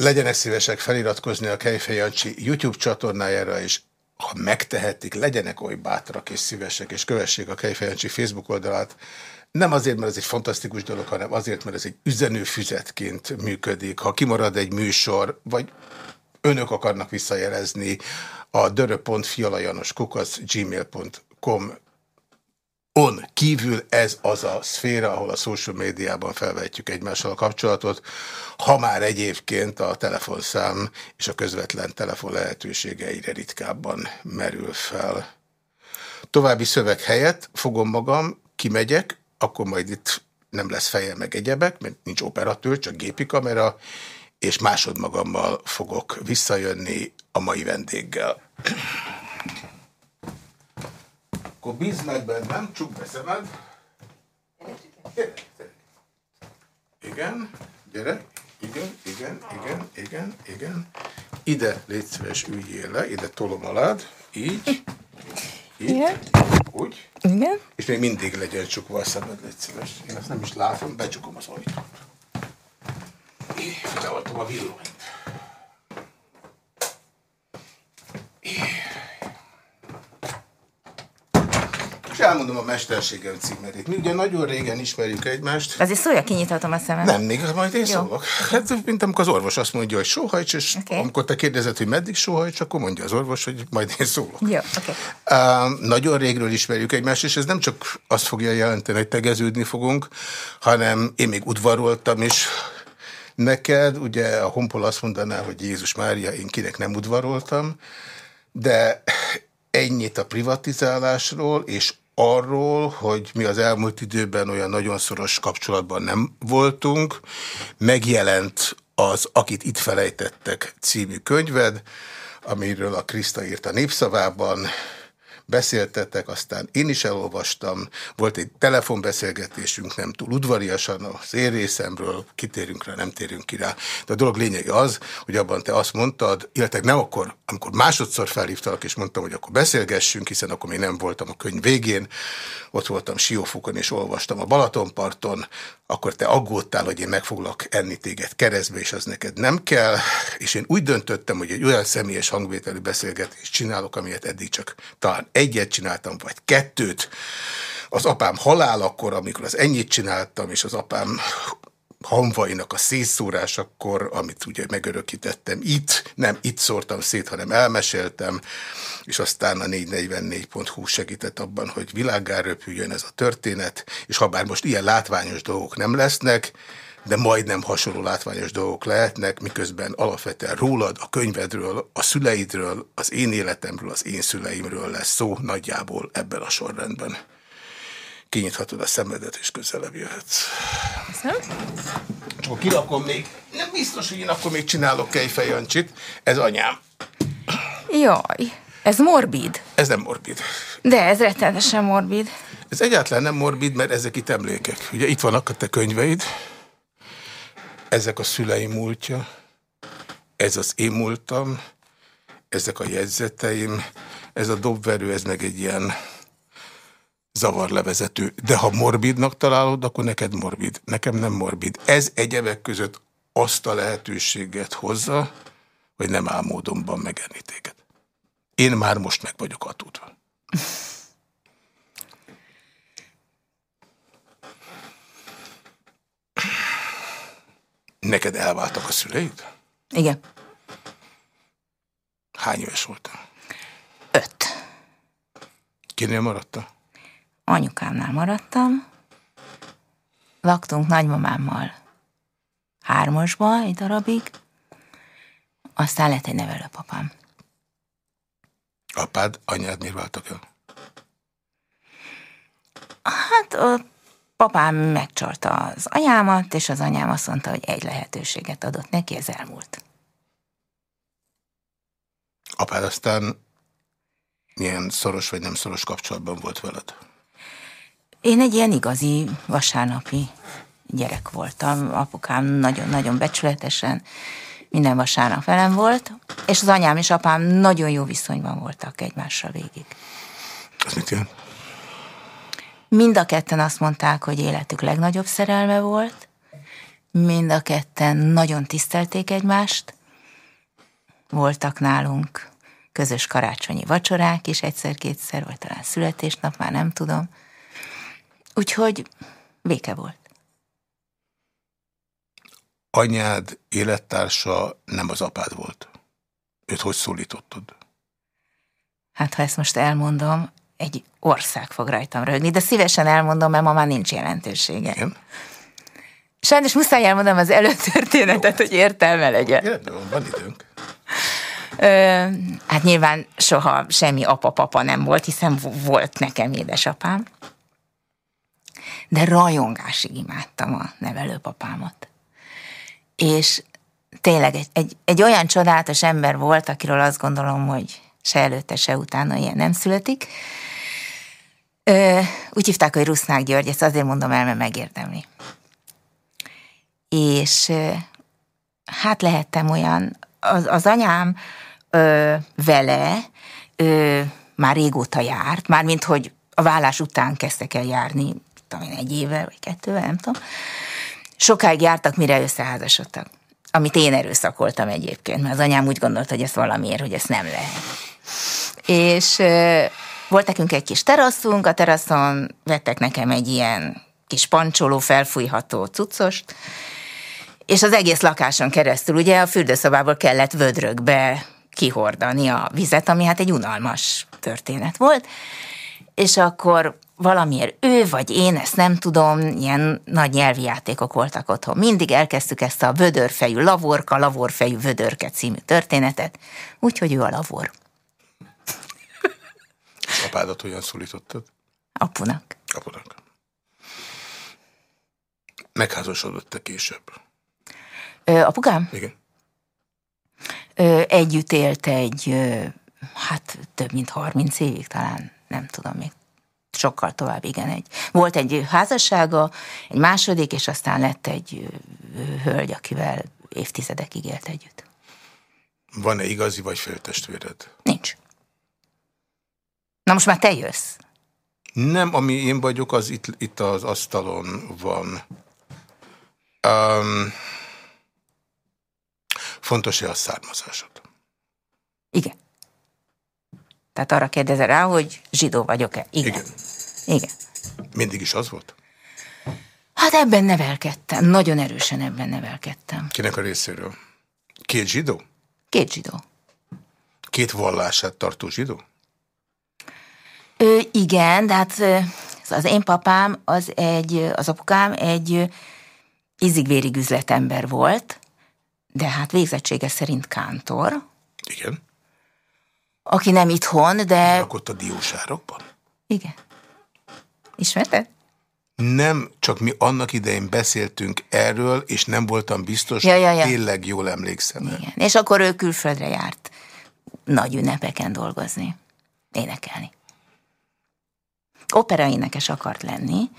Legyenek szívesek feliratkozni a Kejfej Jancsi YouTube csatornájára, és ha megtehetik, legyenek oly bátrak és szívesek, és kövessék a Kejfej Jancsi Facebook oldalát. Nem azért, mert ez egy fantasztikus dolog, hanem azért, mert ez egy üzenőfüzetként működik. Ha kimarad egy műsor, vagy önök akarnak visszajelezni a dörö.fialajanoskukac gmail.com on kívül ez az a szféra, ahol a social médiában felvetjük egymással a kapcsolatot, ha már egyébként a telefonszám és a közvetlen telefon lehetősége egyre ritkábban merül fel. További szöveg helyett fogom magam, kimegyek, akkor majd itt nem lesz feje meg egyebek, mert nincs operatőr, csak gépi kamera, és másodmagammal fogok visszajönni a mai vendéggel. Akkor bízd meg bennem, csuk be szemed. Igen, gyere. Igen, igen, igen, igen, igen. Ide légy szíves, üljél le, ide tolom alád. Így. Így. Igen. Úgy. Igen. És még mindig legyen csukva a szemed, légy szíves. Én azt nem is látom, becsukom az ajtót. Beoltom a villanyt. Elmondom a mesterségem címerét. Mi ugye nagyon régen ismerjük egymást. Azért szólja, kinyithatom a szemem. Nem, még majd én Jó. szólok. Hát, mint amikor az orvos azt mondja, hogy sóhajts, és okay. amikor te kérdezed, hogy meddig sóhajts, akkor mondja az orvos, hogy majd én szólok. Jó, okay. uh, nagyon régről ismerjük egymást, és ez nem csak azt fogja jelenteni, hogy tegeződni fogunk, hanem én még udvaroltam is neked. Ugye a honpol azt mondaná, hogy Jézus Mária, én kinek nem udvaroltam, de ennyit a privatizálásról, és arról, hogy mi az elmúlt időben olyan nagyon szoros kapcsolatban nem voltunk. Megjelent az Akit itt felejtettek című könyved, amiről a Kriszta írt a népszavában, beszéltetek, aztán én is elolvastam, volt egy telefonbeszélgetésünk, nem túl udvariasan az én részemről, kitérünk rá, nem térünk ki rá. De a dolog lényege az, hogy abban te azt mondtad, illetve nem akkor, amikor másodszor felhívtalak, és mondtam, hogy akkor beszélgessünk, hiszen akkor még nem voltam a könyv végén, ott voltam Siófokon, és olvastam a Balatonparton, akkor te aggódtál, hogy én meg foglak enni téged keresztbe, és az neked nem kell, és én úgy döntöttem, hogy egy olyan személyes hangvételű beszélgetést csinálok, amilyet eddig csak talán egyet csináltam, vagy kettőt. Az apám halálakor, amikor az ennyit csináltam, és az apám hamvainak a szétszórásakor, amit ugye megörökítettem itt, nem itt szórtam szét, hanem elmeséltem, és aztán a 444.hu segített abban, hogy világgá röpüljön ez a történet, és ha bár most ilyen látványos dolgok nem lesznek, de majdnem hasonló látványos dolgok lehetnek, miközben alapvetően rólad, a könyvedről, a szüleidről, az én életemről, az én szüleimről lesz szó nagyjából ebben a sorrendben. Kinyithatod a szemedet, és közelebb jöhetsz. Köszönöm. Csak kilakom még, nem biztos, hogy én akkor még csinálok kejfejancsit. Ez anyám. Jaj, ez morbid. Ez nem morbid. De ez rettenetesen morbid. Ez egyáltalán nem morbid, mert ezek itt emlékek. Ugye itt vannak a te könyveid, ezek a szüleim múltja, ez az én múltam, ezek a jegyzeteim, ez a dobverő, ez meg egy ilyen zavarlevezető. De ha morbidnak találod, akkor neked morbid. Nekem nem morbid. Ez egyebek között azt a lehetőséget hozza, hogy nem álmódomban megenni téged. Én már most meg vagyok hatudva. Neked elváltak a szüleid? Igen. Hány éves voltál? Öt. Kinél maradtál? Anyukámnál maradtam. Laktunk nagymamámmal hármasba egy darabig. Aztán lett egy nevelőpapám. Apád, anyád miért váltak el? Hát a papám megcsalta az anyámat, és az anyám azt mondta, hogy egy lehetőséget adott neki, ez elmúlt. Apád aztán milyen szoros vagy nem szoros kapcsolatban volt veled? Én egy ilyen igazi vasárnapi gyerek voltam. Apukám nagyon-nagyon becsületesen minden vasárnap velem volt, és az anyám és apám nagyon jó viszonyban voltak egymással végig. Ez mit jelent? Mind a ketten azt mondták, hogy életük legnagyobb szerelme volt, mind a ketten nagyon tisztelték egymást. Voltak nálunk közös karácsonyi vacsorák is egyszer-kétszer, vagy talán születésnap, már nem tudom. Úgyhogy béke volt. Anyád élettársa nem az apád volt. Őt hogy szólítottad? Hát ha ezt most elmondom, egy ország fog rajtam rögni, de szívesen elmondom, mert ma már nincs jelentősége. Igen? Sajnos muszáj elmondom az előtörténetet, hogy értelme legyen. Értelme, van időnk. Ö, hát nyilván soha semmi apa-papa nem volt, hiszen volt nekem édesapám. De rajongásig imádtam a nevelőpapámat. És tényleg egy, egy, egy olyan csodálatos ember volt, akiről azt gondolom, hogy se előtte, se utána ilyen nem születik. Ö, úgy hívták, hogy Rusznák György, ezt azért mondom el, mert megérdemli. És hát lehettem olyan, az, az anyám ö, vele ö, már régóta járt, mármint hogy a vállás után kezdtek el járni, tudom én, egy éve vagy kettővel, nem tudom. Sokáig jártak, mire összeházasodtak. Amit én erőszakoltam egyébként, mert az anyám úgy gondolta, hogy ez valamiért, hogy ezt nem lehet. És volt nekünk egy kis teraszunk, a teraszon vettek nekem egy ilyen kis pancsoló, felfújható cuccost, és az egész lakáson keresztül ugye a fürdőszobából kellett vödrökbe kihordani a vizet, ami hát egy unalmas történet volt, és akkor valamiért ő vagy én, ezt nem tudom, ilyen nagy nyelvi játékok voltak otthon. Mindig elkezdtük ezt a vödörfejű lavorka, lavorfejű vödörke című történetet, úgyhogy ő a lavor. Apádat hogyan szólítottad? Apunak. Apunak. Megházasodott te később? Ö, apukám? Igen. Ö, együtt élt egy, ö, hát több mint 30 évig talán, nem tudom még sokkal tovább, igen. Egy, volt egy házassága, egy második, és aztán lett egy hölgy, akivel évtizedekig élt együtt. Van-e igazi vagy féltestvéred? Nincs. Na most már te jössz. Nem, ami én vagyok, az itt, itt az asztalon van. Um, Fontos-e a származásod? Igen. Tehát arra kérdezel rá, hogy zsidó vagyok-e? Igen. Igen. Igen. Mindig is az volt? Hát ebben nevelkedtem. Nagyon erősen ebben nevelkedtem. Kinek a részéről? Két zsidó? Két zsidó. Két vallását tartó zsidó? Ö, igen, de hát az én papám, az, egy, az apukám egy izigvérig üzletember volt, de hát végzettsége szerint kántor. Igen. Aki nem itthon, de... Lakott a diósárokban? Igen. Ismerted? Nem, csak mi annak idején beszéltünk erről, és nem voltam biztos, ja, ja, ja. tényleg jól emlékszem. Igen. És akkor ő külföldre járt nagy ünnepeken dolgozni, énekelni. Operaénekes akart lenni,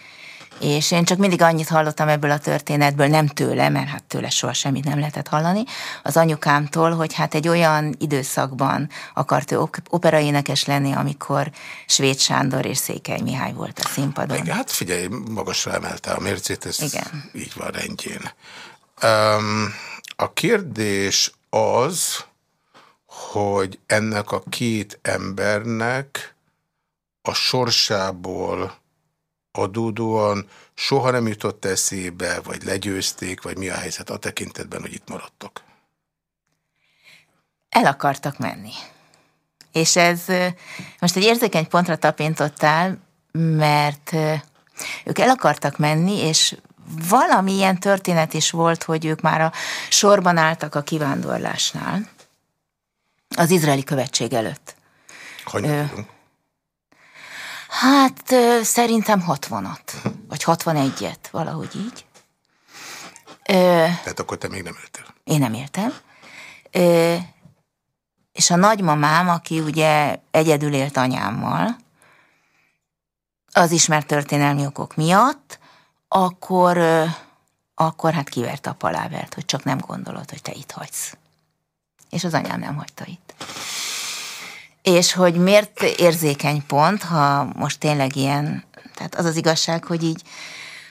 és én csak mindig annyit hallottam ebből a történetből, nem tőle, mert hát tőle soha semmit nem lehetett hallani, az anyukámtól, hogy hát egy olyan időszakban akart ő operaénekes lenni, amikor Svéd Sándor és Székely Mihály volt a színpadon. Igen, hát figyelj, magasra emelte a mércét, ez Igen. így van rendjén. Um, a kérdés az, hogy ennek a két embernek a sorsából adódóan soha nem jutott eszébe, vagy legyőzték, vagy mi a helyzet a tekintetben, hogy itt maradtak? El akartak menni. És ez most egy érzékeny pontra tapintottál, mert ők el akartak menni, és valamilyen történet is volt, hogy ők már a sorban álltak a kivándorlásnál, az izraeli követség előtt. Hanyag Hát szerintem 60-at, vagy 61-et, valahogy így. Tehát akkor te még nem éltél? Én nem éltem. Ö, és a nagymamám, aki ugye egyedül élt anyámmal, az ismert történelmi okok miatt, akkor, akkor hát kivert a palávert, hogy csak nem gondolod, hogy te itt hagysz. És az anyám nem hagyta itt. És hogy miért érzékeny pont, ha most tényleg ilyen, tehát az az igazság, hogy így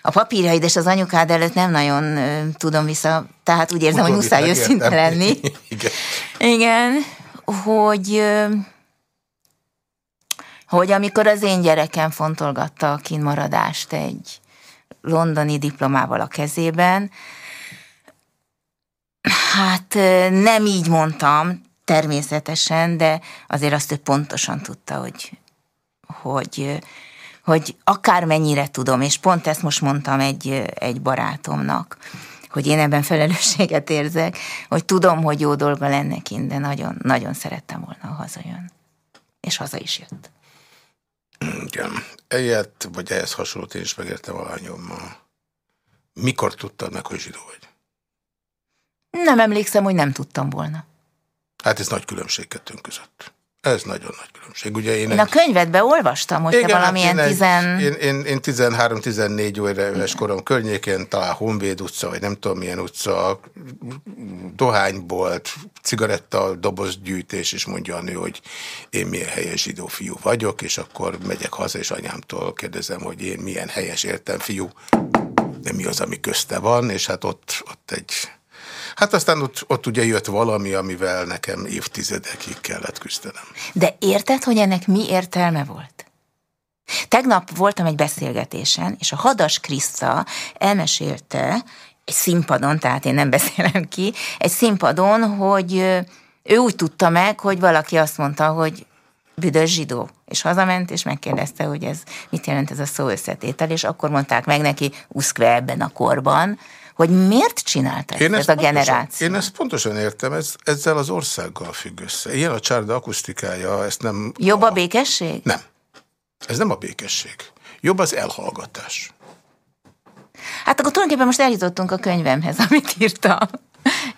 A papírjaid és az anyukád előtt nem nagyon tudom vissza, tehát úgy érzem, hogy muszáj őszinte lenni. Igen. Igen, hogy, hogy amikor az én gyerekem fontolgatta a kínmaradást egy londoni diplomával a kezében, hát nem így mondtam, természetesen, de azért azt ő pontosan tudta, hogy, hogy, hogy akármennyire tudom, és pont ezt most mondtam egy, egy barátomnak, hogy én ebben felelősséget érzek, hogy tudom, hogy jó dolga lenne kint, de nagyon, nagyon szerettem volna, ha hazajön. És haza is jött. Igen. Egyet, vagy ehhez hasonlót én is megértem a lányommal. Mikor tudtad meg, hogy zsidó vagy? Nem emlékszem, hogy nem tudtam volna. Hát ez nagy különbség kettőnk között. Ez nagyon nagy különbség. Ugye én, Én a könyvedbe olvastam, hogy te hát valamilyen én, egy- tizen... Én, én, én 13-14 éves korom környékén, talán Honvéd utca, vagy nem tudom milyen utca, dohánybolt, cigaretta, dobozgyűjtés, és mondja a nő, hogy én milyen helyes zsidó fiú vagyok, és akkor megyek haza, és anyámtól kérdezem, hogy én milyen helyes értem fiú, de mi az, ami közte van, és hát ott, ott egy... Hát aztán ott, ott ugye jött valami, amivel nekem évtizedekig kellett küzdenem. De érted, hogy ennek mi értelme volt? Tegnap voltam egy beszélgetésen, és a Hadas Kriszta elmesélte egy színpadon, tehát én nem beszélem ki, egy színpadon, hogy ő úgy tudta meg, hogy valaki azt mondta, hogy büdös zsidó. És hazament, és megkérdezte, hogy ez mit jelent ez a szó összetétel, és akkor mondták meg neki, uszkve ebben a korban, hogy miért csinálta ezt, ez a pontosan, generáció. én ezt pontosan értem, ez, ezzel az országgal függ össze. Ilyen a csárda akusztikája, ezt nem... Jobb a békesség? Nem. Ez nem a békesség. Jobb az elhallgatás. Hát akkor tulajdonképpen most eljutottunk a könyvemhez, amit írtam.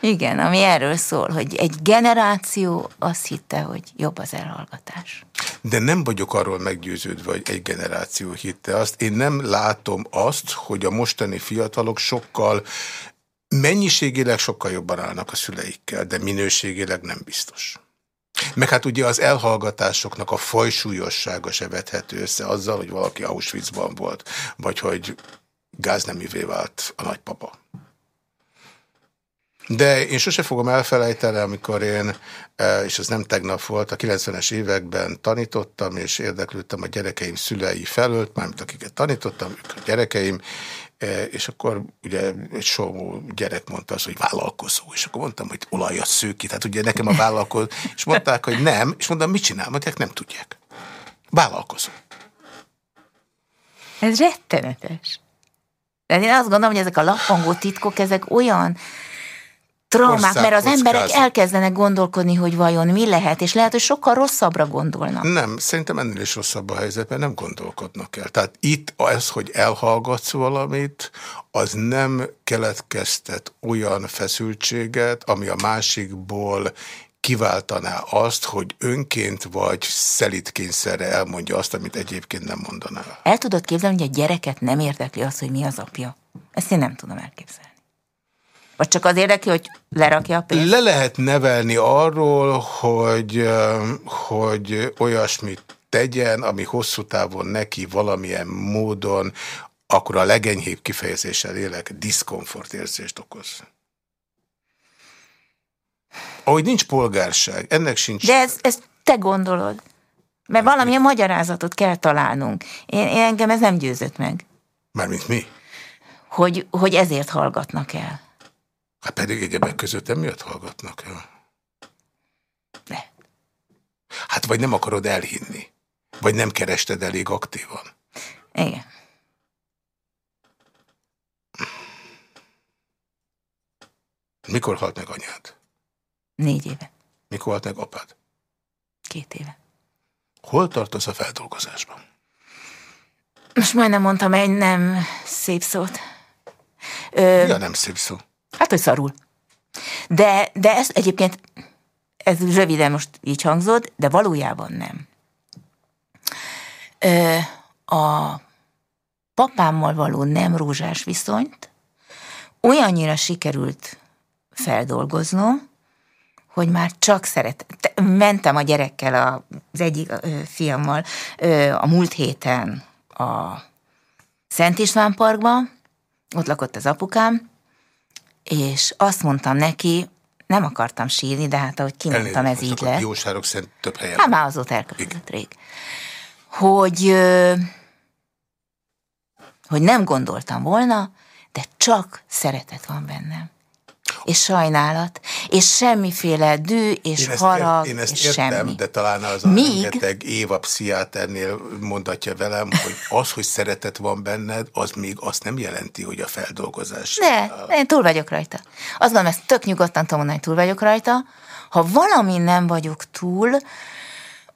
Igen, ami erről szól, hogy egy generáció azt hitte, hogy jobb az elhallgatás. De nem vagyok arról meggyőződve, hogy egy generáció hitte azt. Én nem látom azt, hogy a mostani fiatalok sokkal, mennyiségileg sokkal jobban állnak a szüleikkel, de minőségileg nem biztos. Meg hát ugye az elhallgatásoknak a fajsúlyossága se vethető össze azzal, hogy valaki Auschwitzban volt, vagy hogy gázneművé vált a nagypapa. De én sose fogom elfelejteni, amikor én, eh, és ez nem tegnap volt, a 90-es években tanítottam, és érdeklődtem a gyerekeim szülei felől, mármint akiket tanítottam, a gyerekeim, eh, és akkor ugye egy soró gyerek mondta azt, hogy vállalkozó, és akkor mondtam, hogy olajat sző ki, tehát ugye nekem a vállalkozó, és mondták, hogy nem, és mondtam, mit csinál, mondják, nem tudják. Vállalkozó. Ez rettenetes. De én azt gondolom, hogy ezek a lappangó titkok, ezek olyan traumák, mert az emberek elkezdenek gondolkodni, hogy vajon mi lehet, és lehet, hogy sokkal rosszabbra gondolnak. Nem, szerintem ennél is rosszabb a helyzet, mert nem gondolkodnak el. Tehát itt az, hogy elhallgatsz valamit, az nem keletkeztet olyan feszültséget, ami a másikból kiváltaná azt, hogy önként vagy szelitkényszerre elmondja azt, amit egyébként nem mondaná. el. El tudod képzelni, hogy a gyereket nem érdekli az, hogy mi az apja? Ezt én nem tudom elképzelni. Vagy csak az érdekli, hogy lerakja a pénzt? Le lehet nevelni arról, hogy, hogy olyasmit tegyen, ami hosszú távon neki valamilyen módon, akkor a legenyhébb kifejezéssel élek, diszkomfort érzést okoz. Ahogy nincs polgárság, ennek sincs... De ez, ezt te gondolod. Mert valamilyen magyarázatot kell találnunk. Én, én engem ez nem győzött meg, Mármint mi? hogy, hogy ezért hallgatnak el. Hát pedig egyebek között emiatt hallgatnak el. De. Hát vagy nem akarod elhinni. Vagy nem kerested elég aktívan. Igen. Mikor halt meg anyád? Négy éve. Mikor halt meg apád? Két éve. Hol tartasz a feldolgozásban? Most majdnem mondtam egy nem szép szót. Ö, Ja, nem szép szó. Hát, hogy szarul. De, de ez egyébként, ez röviden most így hangzott, de valójában nem. Ö, a papámmal való nem rózsás viszonyt olyannyira sikerült feldolgoznom, hogy már csak szeret. te- Mentem a gyerekkel, az egyik fiammal a múlt héten a Szent István Parkban, ott lakott az apukám, és azt mondtam neki, nem akartam sírni, de hát ahogy kimondtam, ez így lett. Jósárok szent több helyen. Hát már azóta elkövetett rég. Hogy, hogy nem gondoltam volna, de csak szeretet van bennem és sajnálat, és semmiféle dű és én harag, én ezt és értem, semmi. de talán az Míg... a rengeteg Éva pszichiáternél mondatja velem, hogy az, hogy szeretet van benned, az még azt nem jelenti, hogy a feldolgozás. De, én túl vagyok rajta. Azt gondolom, ezt tök nyugodtan tudom mondani, túl vagyok rajta. Ha valami nem vagyok túl,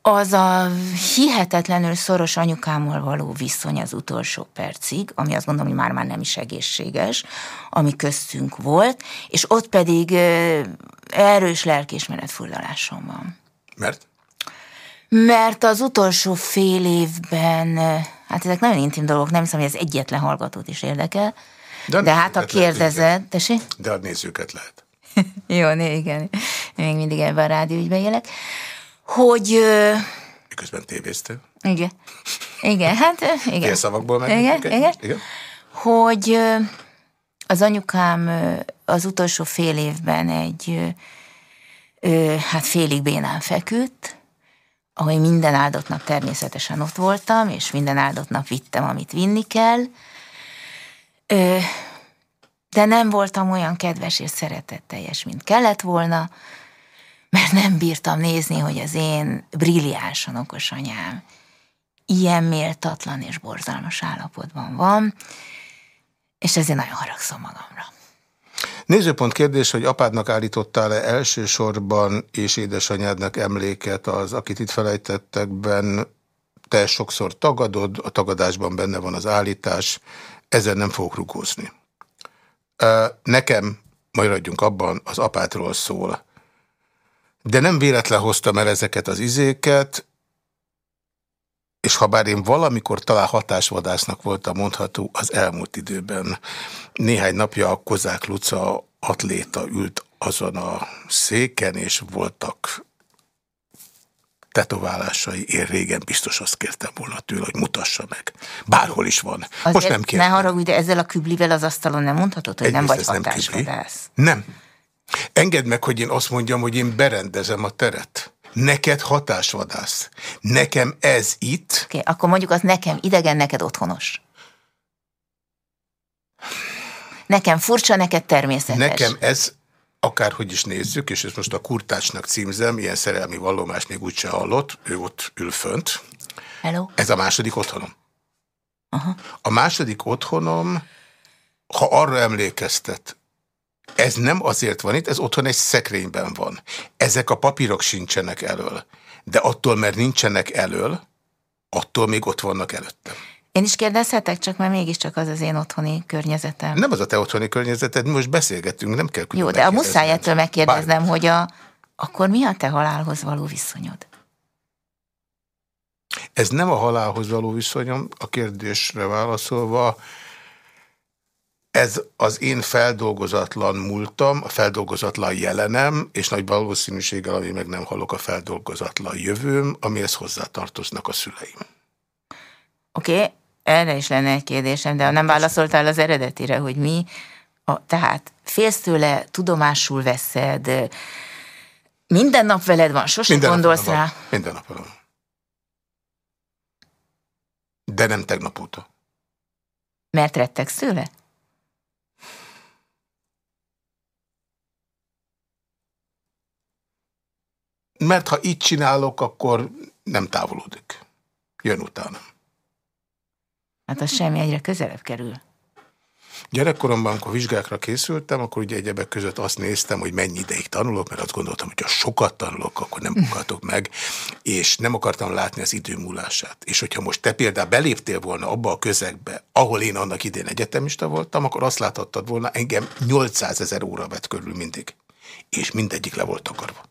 az a hihetetlenül szoros anyukámmal való viszony az utolsó percig, ami azt gondolom, hogy már-már nem is egészséges, ami köztünk volt, és ott pedig erős lelkismeret furdalásom van. Mert? Mert az utolsó fél évben, hát ezek nagyon intim dolgok, nem hiszem, hogy ez egyetlen hallgatót is érdekel, de, de hát ha kérdezed, tessék? De a nézőket lehet. Jó, né, igen, még mindig ebben a rádióügyben élek hogy... Miközben tévéztél. Igen. Igen, hát igen. Fél szavakból meg. Igen, igen. igen. Hogy az anyukám az utolsó fél évben egy hát félig bénán feküdt, ahogy minden áldott nap természetesen ott voltam, és minden áldott nap vittem, amit vinni kell, de nem voltam olyan kedves és szeretetteljes, mint kellett volna, mert nem bírtam nézni, hogy az én brilliánsan okos anyám ilyen méltatlan és borzalmas állapotban van, és ezért nagyon haragszom magamra. Nézőpont kérdés, hogy apádnak állítottál-e elsősorban és édesanyádnak emléket az, akit itt felejtettekben, te sokszor tagadod, a tagadásban benne van az állítás, ezen nem fogok rugózni. Nekem, maradjunk abban, az apátról szól. De nem véletlen hoztam el ezeket az izéket, és ha bár én valamikor talán hatásvadásznak voltam mondható az elmúlt időben, néhány napja a Kozák Luca atléta ült azon a széken, és voltak tetoválásai. Én régen biztos azt kértem volna tőle, hogy mutassa meg. Bárhol is van. Azért Most nem kértem. Ne haragudj, de ezzel a küblivel az asztalon nem mondhatod, hogy Egyrészt nem vagy hatásvadász. Nem, nem. Engedd meg, hogy én azt mondjam, hogy én berendezem a teret. Neked hatásvadász. Nekem ez itt. Oké, okay, akkor mondjuk az nekem idegen, neked otthonos. Nekem furcsa, neked természetes. Nekem ez, akárhogy is nézzük, és ezt most a kurtácsnak címzem, ilyen szerelmi vallomást még úgyse hallott, ő ott ül fönt. Hello. Ez a második otthonom. Aha. A második otthonom, ha arra emlékeztet, ez nem azért van itt, ez otthon egy szekrényben van. Ezek a papírok sincsenek elől. De attól, mert nincsenek elől, attól még ott vannak előttem. Én is kérdezhetek, csak mert mégiscsak az az én otthoni környezetem. Nem az a te otthoni környezeted, mi most beszélgetünk, nem kell Jó, de a muszáj ettől megkérdeznem, Bár... hogy a, akkor mi a te halálhoz való viszonyod? Ez nem a halálhoz való viszonyom, a kérdésre válaszolva, ez az én feldolgozatlan múltam, a feldolgozatlan jelenem, és nagy valószínűséggel, ami meg nem hallok, a feldolgozatlan jövőm, amihez hozzátartoznak a szüleim. Oké, okay, erre is lenne egy kérdésem, de nem válaszoltál az eredetire, hogy mi, a, tehát félsz tőle, tudomásul veszed, minden nap veled van, sosem minden gondolsz rá? Van. Minden nap van. De nem tegnap óta. Mert rettegsz tőle? Mert ha így csinálok, akkor nem távolodik. Jön utána. Hát az semmi egyre közelebb kerül. Gyerekkoromban, amikor vizsgákra készültem, akkor ugye egyebek között azt néztem, hogy mennyi ideig tanulok, mert azt gondoltam, hogy ha sokat tanulok, akkor nem bukhatok meg, és nem akartam látni az idő múlását. És hogyha most te például beléptél volna abba a közegbe, ahol én annak idén egyetemista voltam, akkor azt láthattad volna, engem 800 ezer óra vett körül mindig. És mindegyik le volt takarva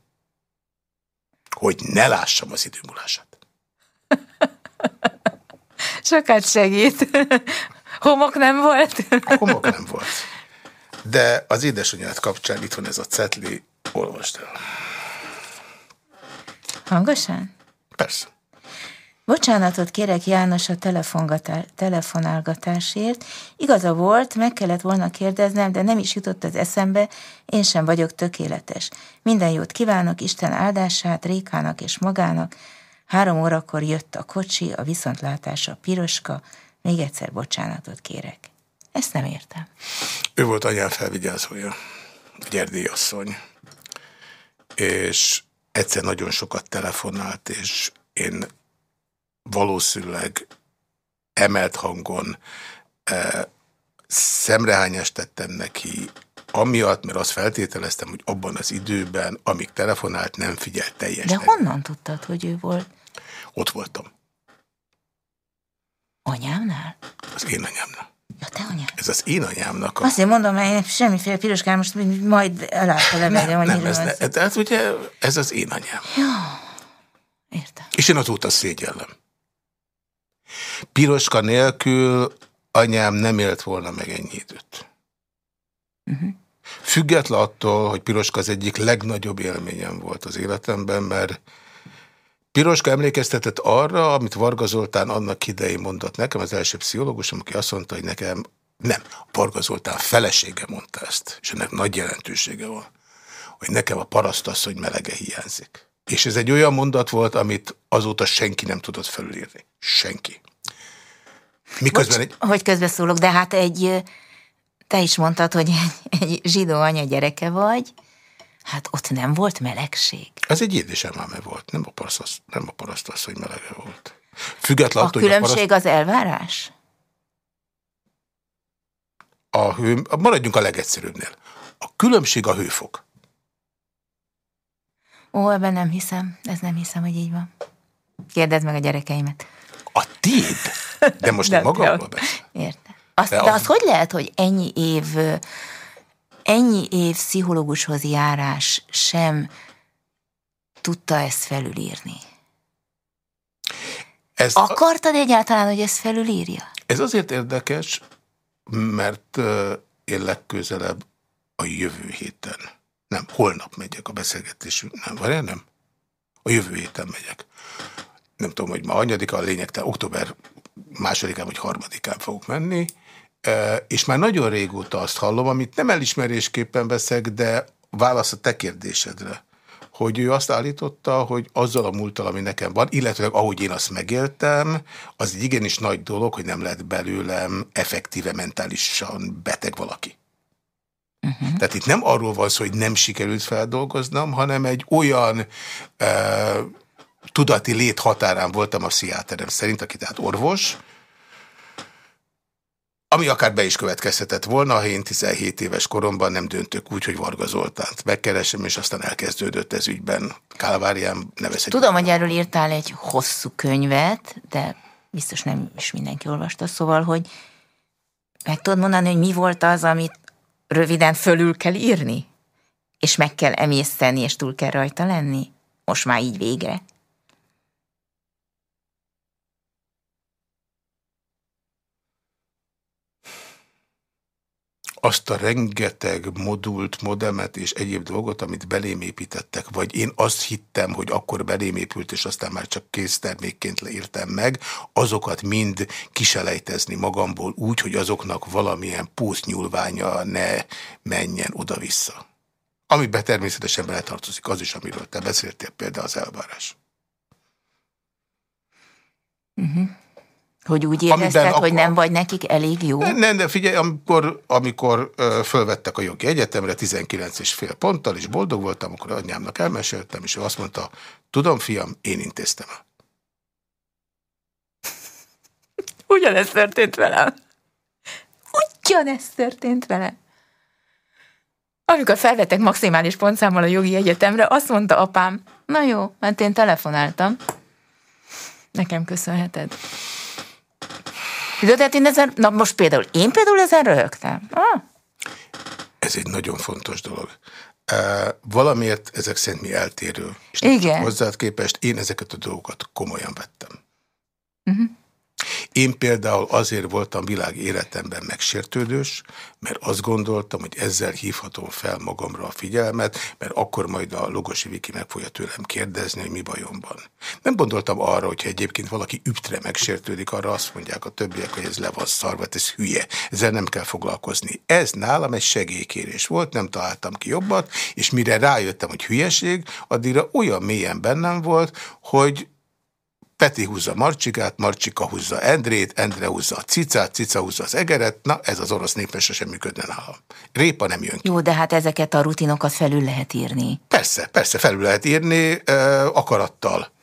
hogy ne lássam az idő múlását. Sokat segít. Homok nem volt? Homok nem volt. De az édesanyád kapcsán itt van ez a cetli, olvasd el. Hangosan? Persze. Bocsánatot kérek János a telefonálgatásért. Igaza volt, meg kellett volna kérdeznem, de nem is jutott az eszembe, én sem vagyok tökéletes. Minden jót kívánok, Isten áldását Rékának és magának. Három órakor jött a kocsi, a viszontlátás a piroska, még egyszer bocsánatot kérek. Ezt nem értem. Ő volt anyám felvigyázója, Gyerdély asszony. És egyszer nagyon sokat telefonált, és én valószínűleg emelt hangon e, szemrehányást tettem neki, amiatt, mert azt feltételeztem, hogy abban az időben, amíg telefonált, nem figyelt teljesen. De honnan tudtad, hogy ő volt? Ott voltam. Anyámnál? Az én anyámnál. Ja, te anyám. Ez az én anyámnak. A... Azt mondom, hogy én semmiféle piroskám, most majd elátkelem, hogy nem, ez ne, Tehát ugye ez az én anyám. Ja, értem. És én azóta szégyellem. Piroska nélkül anyám nem élt volna meg ennyi időt. Uh -huh. Független attól, hogy Piroska az egyik legnagyobb élményem volt az életemben, mert Piroska emlékeztetett arra, amit Varga Zoltán annak idején mondott nekem, az első pszichológusom, aki azt mondta, hogy nekem, nem, Varga Zoltán felesége mondta ezt, és ennek nagy jelentősége van, hogy nekem a parasztasszony melege hiányzik. És ez egy olyan mondat volt, amit azóta senki nem tudott felülírni. Senki. Miközben Bocs, egy... hogy közbeszólok, de hát egy, te is mondtad, hogy egy, egy zsidó anya gyereke vagy, hát ott nem volt melegség. Ez egy édesemmel volt, nem a parasztasz, nem a parasztasz, hogy melege volt. Független a attól, különbség a paraszt... az elvárás? A hő, maradjunk a legegyszerűbbnél. A különbség a hőfok. Ó, ebben nem hiszem. Ez nem hiszem, hogy így van. Kérdezd meg a gyerekeimet. A tiéd? De most de, magamról beszél. Érte. Azt, de, de az, az hogy lehet, hogy ennyi év, ennyi év pszichológushoz járás sem tudta ezt felülírni? Ez Akartad egyáltalán, hogy ezt felülírja? Ez azért érdekes, mert én legközelebb a jövő héten, nem, holnap megyek a beszélgetésünk, nem, vagy nem? A jövő héten megyek. Nem tudom, hogy ma anyadika, a lényegtelen október másodikán vagy harmadikán fogok menni, és már nagyon régóta azt hallom, amit nem elismerésképpen veszek, de válasz a te kérdésedre, hogy ő azt állította, hogy azzal a múltal, ami nekem van, illetve ahogy én azt megéltem, az egy igenis nagy dolog, hogy nem lehet belőlem effektíve mentálisan beteg valaki. Uh -huh. Tehát itt nem arról van szó, hogy nem sikerült feldolgoznom, hanem egy olyan uh, tudati lét határán voltam a pszichiáterem szerint, aki tehát orvos, ami akár be is következhetett volna, ha én 17 éves koromban nem döntök úgy, hogy Varga Zoltánt megkeresem, és aztán elkezdődött ez ügyben. Kálváriám nevezhető. Tudom, hogy erről írtál egy hosszú könyvet, de biztos nem is mindenki olvasta, szóval, hogy meg tudod mondani, hogy mi volt az, amit röviden fölül kell írni? És meg kell emészteni, és túl kell rajta lenni? Most már így végre. Azt a rengeteg modult, modemet és egyéb dolgot, amit belém építettek, vagy én azt hittem, hogy akkor belém épült, és aztán már csak késztermékként leírtam meg, azokat mind kiselejtezni magamból úgy, hogy azoknak valamilyen pusznyúlványa ne menjen oda-vissza. Amiben természetesen beletartozik az is, amiről te beszéltél, például az elvárás. Uh mhm. -huh. Hogy úgy érezted, hogy nem vagy nekik elég jó? Nem, de figyelj, amikor, amikor fölvettek a jogi egyetemre 19 és fél ponttal, és boldog voltam, akkor anyámnak elmeséltem, és ő azt mondta, tudom, fiam, én intéztem el. Ugyanezt történt velem. Ugyanezt történt velem. Amikor felvettek maximális pontszámmal a jogi egyetemre, azt mondta apám, na jó, mert én telefonáltam. Nekem köszönheted. De tehát én ezen, na most például, én például ezen röhögtem. Ah. Ez egy nagyon fontos dolog. Uh, valamiért ezek szerint mi eltérő. És Igen. hozzád képest én ezeket a dolgokat komolyan vettem. Uh mhm. -huh. Én például azért voltam világ életemben megsértődős, mert azt gondoltam, hogy ezzel hívhatom fel magamra a figyelmet, mert akkor majd a Logosi Viki meg fogja tőlem kérdezni, hogy mi bajom van. Nem gondoltam arra, hogyha egyébként valaki üptre megsértődik, arra azt mondják a többiek, hogy ez le van szarva, ez hülye, ezzel nem kell foglalkozni. Ez nálam egy segélykérés volt, nem találtam ki jobbat, és mire rájöttem, hogy hülyeség, addigra olyan mélyen bennem volt, hogy Peti húzza Marcsikát, Marcsika húzza Endrét, Endre húzza a cicát, cica húzza az egeret, na ez az orosz népmese sem működne nálam. Répa nem jön ki. Jó, de hát ezeket a rutinokat felül lehet írni. Persze, persze, felül lehet írni uh, akarattal.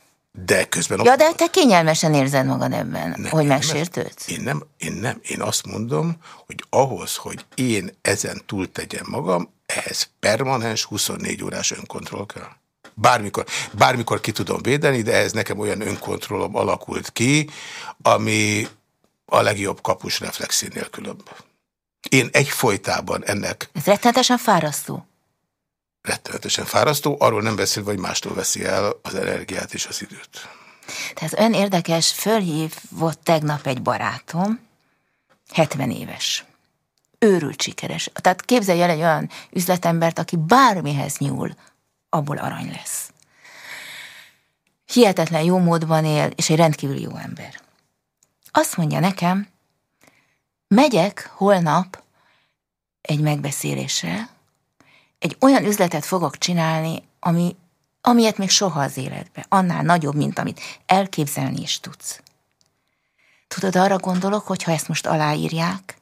De közben... Ja, de te kényelmesen érzed magad ebben, nem, hogy megsértődsz? Én nem, én nem. Én azt mondom, hogy ahhoz, hogy én ezen túl tegyem magam, ehhez permanens 24 órás önkontroll kell. Bármikor, bármikor ki tudom védeni, de ez nekem olyan önkontrollom alakult ki, ami a legjobb kapus reflexénél különb. Én egyfolytában ennek... Ez rettenetesen fárasztó. Rettenetesen fárasztó, arról nem beszélve, hogy mástól veszi el az energiát és az időt. Tehát ön érdekes, fölhívott tegnap egy barátom, 70 éves. Őrült sikeres. Tehát képzelj el egy olyan üzletembert, aki bármihez nyúl, abból arany lesz. Hihetetlen jó módban él, és egy rendkívül jó ember. Azt mondja nekem, megyek holnap egy megbeszélésre, egy olyan üzletet fogok csinálni, ami, amilyet még soha az életbe, annál nagyobb, mint amit elképzelni is tudsz. Tudod, arra gondolok, hogy ha ezt most aláírják,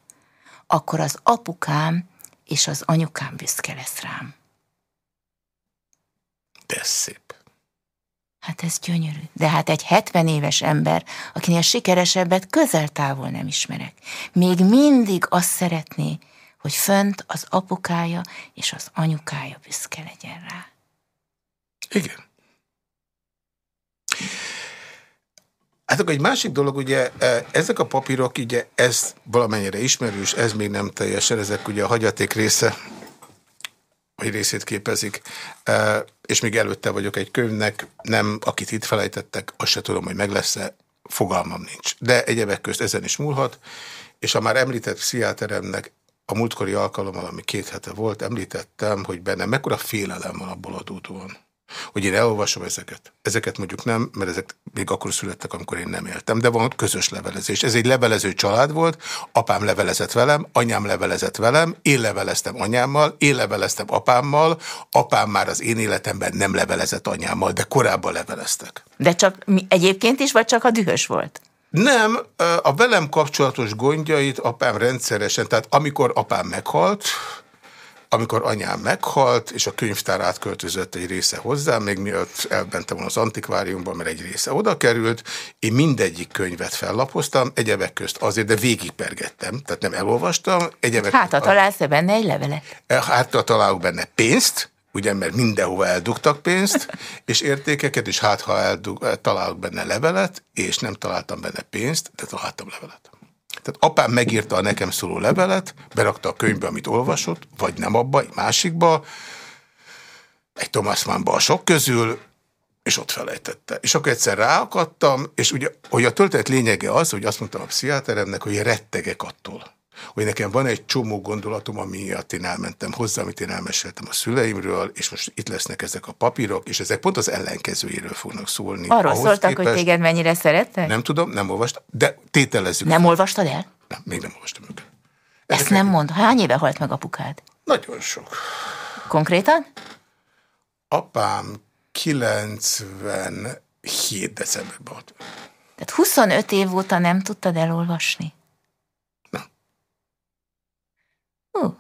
akkor az apukám és az anyukám büszke lesz rám. De szép. Hát ez gyönyörű. De hát egy 70 éves ember, akinél sikeresebbet közel-távol nem ismerek, még mindig azt szeretné, hogy fönt az apukája és az anyukája büszke legyen rá. Igen. Hát akkor egy másik dolog, ugye e, ezek a papírok, ugye ez valamennyire ismerős, ez még nem teljesen, ezek ugye a hagyaték része, vagy részét képezik, és még előtte vagyok egy könyvnek, nem akit itt felejtettek, azt se tudom, hogy meg lesz-e, fogalmam nincs. De egyebek közt ezen is múlhat, és a már említett pszichiáteremnek a múltkori alkalommal, ami két hete volt, említettem, hogy benne mekkora félelem van abból adódóan hogy én elolvasom ezeket. Ezeket mondjuk nem, mert ezek még akkor születtek, amikor én nem éltem, de van közös levelezés. Ez egy levelező család volt, apám levelezett velem, anyám levelezett velem, én leveleztem anyámmal, én leveleztem apámmal, apám már az én életemben nem levelezett anyámmal, de korábban leveleztek. De csak mi, egyébként is, vagy csak a dühös volt? Nem, a velem kapcsolatos gondjait apám rendszeresen, tehát amikor apám meghalt, amikor anyám meghalt, és a könyvtár átköltözött egy része hozzá, még mielőtt elmentem volna az antikváriumban, mert egy része oda került, én mindegyik könyvet fellapoztam, egyebek közt azért, de végigpergettem, tehát nem elolvastam. Egyebek hát, ha találsz -e benne egy levelet? Hát, ha találok benne pénzt, ugye, mert mindenhova eldugtak pénzt, és értékeket, és hát, ha eldug, találok benne levelet, és nem találtam benne pénzt, de találtam levelet. Tehát apám megírta a nekem szóló levelet, berakta a könyvbe, amit olvasott, vagy nem abba, egy másikba, egy Thomas Mannba a sok közül, és ott felejtette. És akkor egyszer ráakadtam, és ugye, hogy a töltet lényege az, hogy azt mondtam a pszichiáteremnek, hogy rettegek attól hogy nekem van egy csomó gondolatom, ami miatt én elmentem hozzá, amit én elmeséltem a szüleimről, és most itt lesznek ezek a papírok, és ezek pont az ellenkezőjéről fognak szólni. Arról Ahhoz szóltak, képest, hogy téged mennyire szerettek? Nem tudom, nem olvastam, de tételezzük. Nem fel. olvastad el? Nem, még nem olvastam őket. Ezt nem mond. Hány éve halt meg apukád? Nagyon sok. Konkrétan? Apám 97 decemberben. Tehát 25 év óta nem tudtad elolvasni? Hú.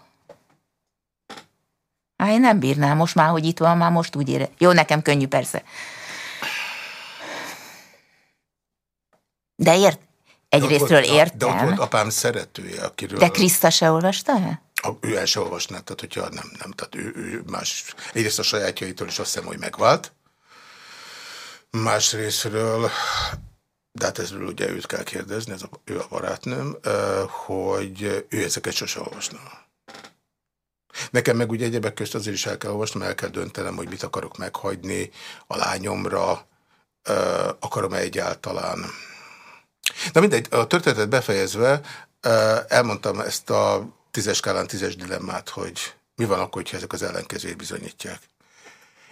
Á, én nem bírnám most már, hogy itt van, már most úgy ére. Jó, nekem könnyű persze. De ért, egyrésztről értem. De ott volt apám szeretője, akiről... De Kriszta se olvasta el? Ő el se olvasná, tehát hogyha nem, nem, tehát ő, ő más, egyrészt a sajátjaitól is azt hiszem, hogy megvált. Másrésztről, de hát ezről ugye őt kell kérdezni, ez a, ő a barátnőm, hogy ő ezeket sose olvasna. Nekem meg ugye egyebek közt azért is el kell olvasnom, el kell döntenem, hogy mit akarok meghagyni a lányomra, akarom-e egyáltalán. Na mindegy, a történetet befejezve elmondtam ezt a tízes skálán tízes dilemmát, hogy mi van akkor, hogyha ezek az ellenkezőjét bizonyítják.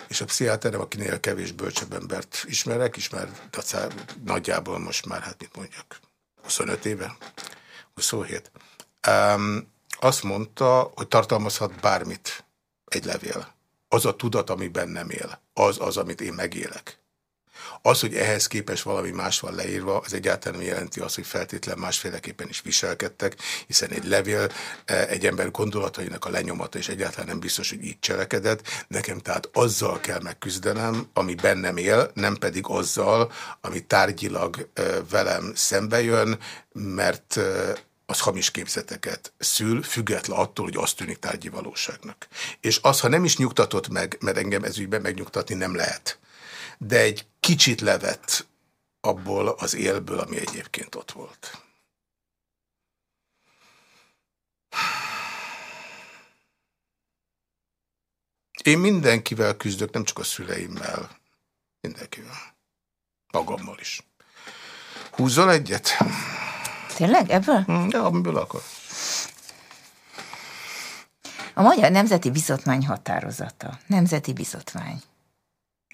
És a pszichiáterem, akinél kevés bölcsebb embert ismerek, ismer dacár, nagyjából most már, hát mit mondjak, 25 éve, 27. Um, azt mondta, hogy tartalmazhat bármit egy levél. Az a tudat, ami bennem él. Az az, amit én megélek. Az, hogy ehhez képes valami más van leírva, az egyáltalán nem jelenti azt, hogy feltétlen másféleképpen is viselkedtek, hiszen egy levél e, egy ember gondolatainak a lenyomata, és egyáltalán nem biztos, hogy így cselekedett. Nekem tehát azzal kell megküzdenem, ami bennem él, nem pedig azzal, ami tárgyilag e, velem szembe jön, mert e, az hamis képzeteket szül, független attól, hogy azt tűnik tárgyi valóságnak. És az, ha nem is nyugtatott meg, mert engem ezügyben megnyugtatni nem lehet, de egy kicsit levett abból az élből, ami egyébként ott volt. Én mindenkivel küzdök, nem csak a szüleimmel. Mindenkivel. Magammal is. Húzzal egyet? Tényleg? Ebből? Hm, de amiből akar. A Magyar Nemzeti Bizotmány határozata. Nemzeti Bizotmány.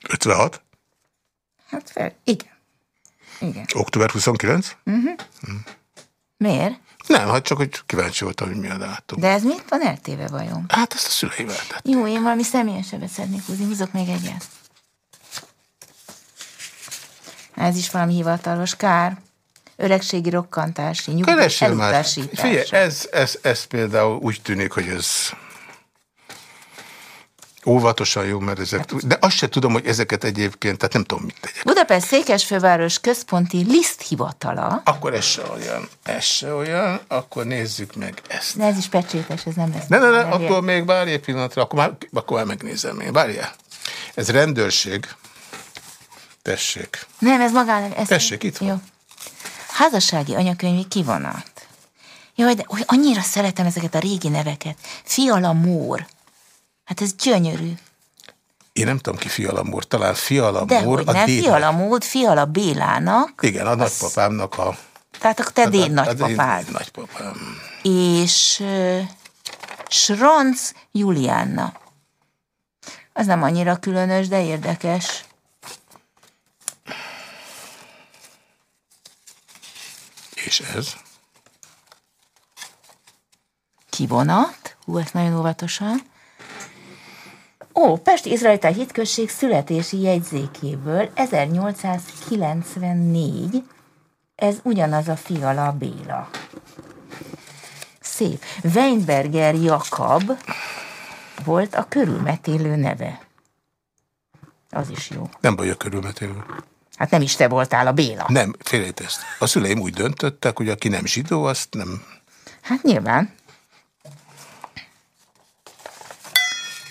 56? Hát fel, igen. Igen. Október 29? Uh -huh. Miért? Nem, hát csak, hogy kíváncsi voltam, hogy mi a dátum. De ez mit van eltéve vajon? Hát ezt a szüleivel tett. Jó, én valami személyesebbet szeretnék húzni. Húzok még egyet. Ez is valami hivatalos kár. Öregségi rokkantási, nyugdíj elutasítása. Figyelj, ez, ez, ez például úgy tűnik, hogy ez Óvatosan jó, mert ezek... De azt se tudom, hogy ezeket egyébként, tehát nem tudom, mit tegyek. Budapest Székesfőváros központi liszthivatala. Akkor ez se olyan, ez se olyan, akkor nézzük meg ezt. De ez is pecsétes, ez nem lesz. Ne, ne, ne, akkor még várj egy pillanatra, akkor már, akkor már megnézem én. Várjál. Ez rendőrség. Tessék. Nem, ez magán... Ez Tessék, itt van. Jó. Házassági anyakönyvi kivonat. Jaj, de annyira szeretem ezeket a régi neveket. Fiala Mór. Hát ez gyönyörű. Én nem tudom ki Fiala Mór, talán Fiala De Mór a nem, déd... Fiala Mór, Fiala Bélának. Igen, a az... nagypapámnak a... Tehát a te déd nagypapád. nagypapám. És uh, Sranc Juliánna. Az nem annyira különös, de érdekes. És ez? Kivonat. Hú, ezt nagyon óvatosan. Ó, Pest Izraelita hitközség születési jegyzékéből 1894, ez ugyanaz a fiala Béla. Szép. Weinberger Jakab volt a körülmetélő neve. Az is jó. Nem baj a körülmetélő. Hát nem is te voltál a Béla. Nem, félrejteszt. A szüleim úgy döntöttek, hogy aki nem zsidó, azt nem... Hát nyilván.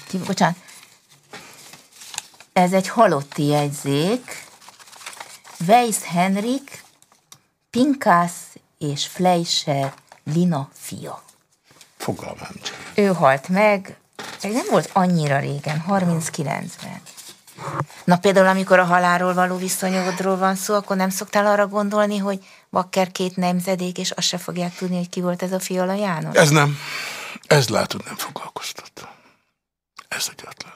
Ki, bocsánat, ez egy halotti jegyzék. Weiss Henrik, Pinkász és Fleischer Lina fia. Fogalmam csak. Ő halt meg, nem volt annyira régen, 39-ben. Na például, amikor a halálról való viszonyodról van szó, akkor nem szoktál arra gondolni, hogy Bakker két nemzedék, és azt se fogják tudni, hogy ki volt ez a Fiala János? Ez nem. Ez látod nem foglalkoztat. Ez egyetlen.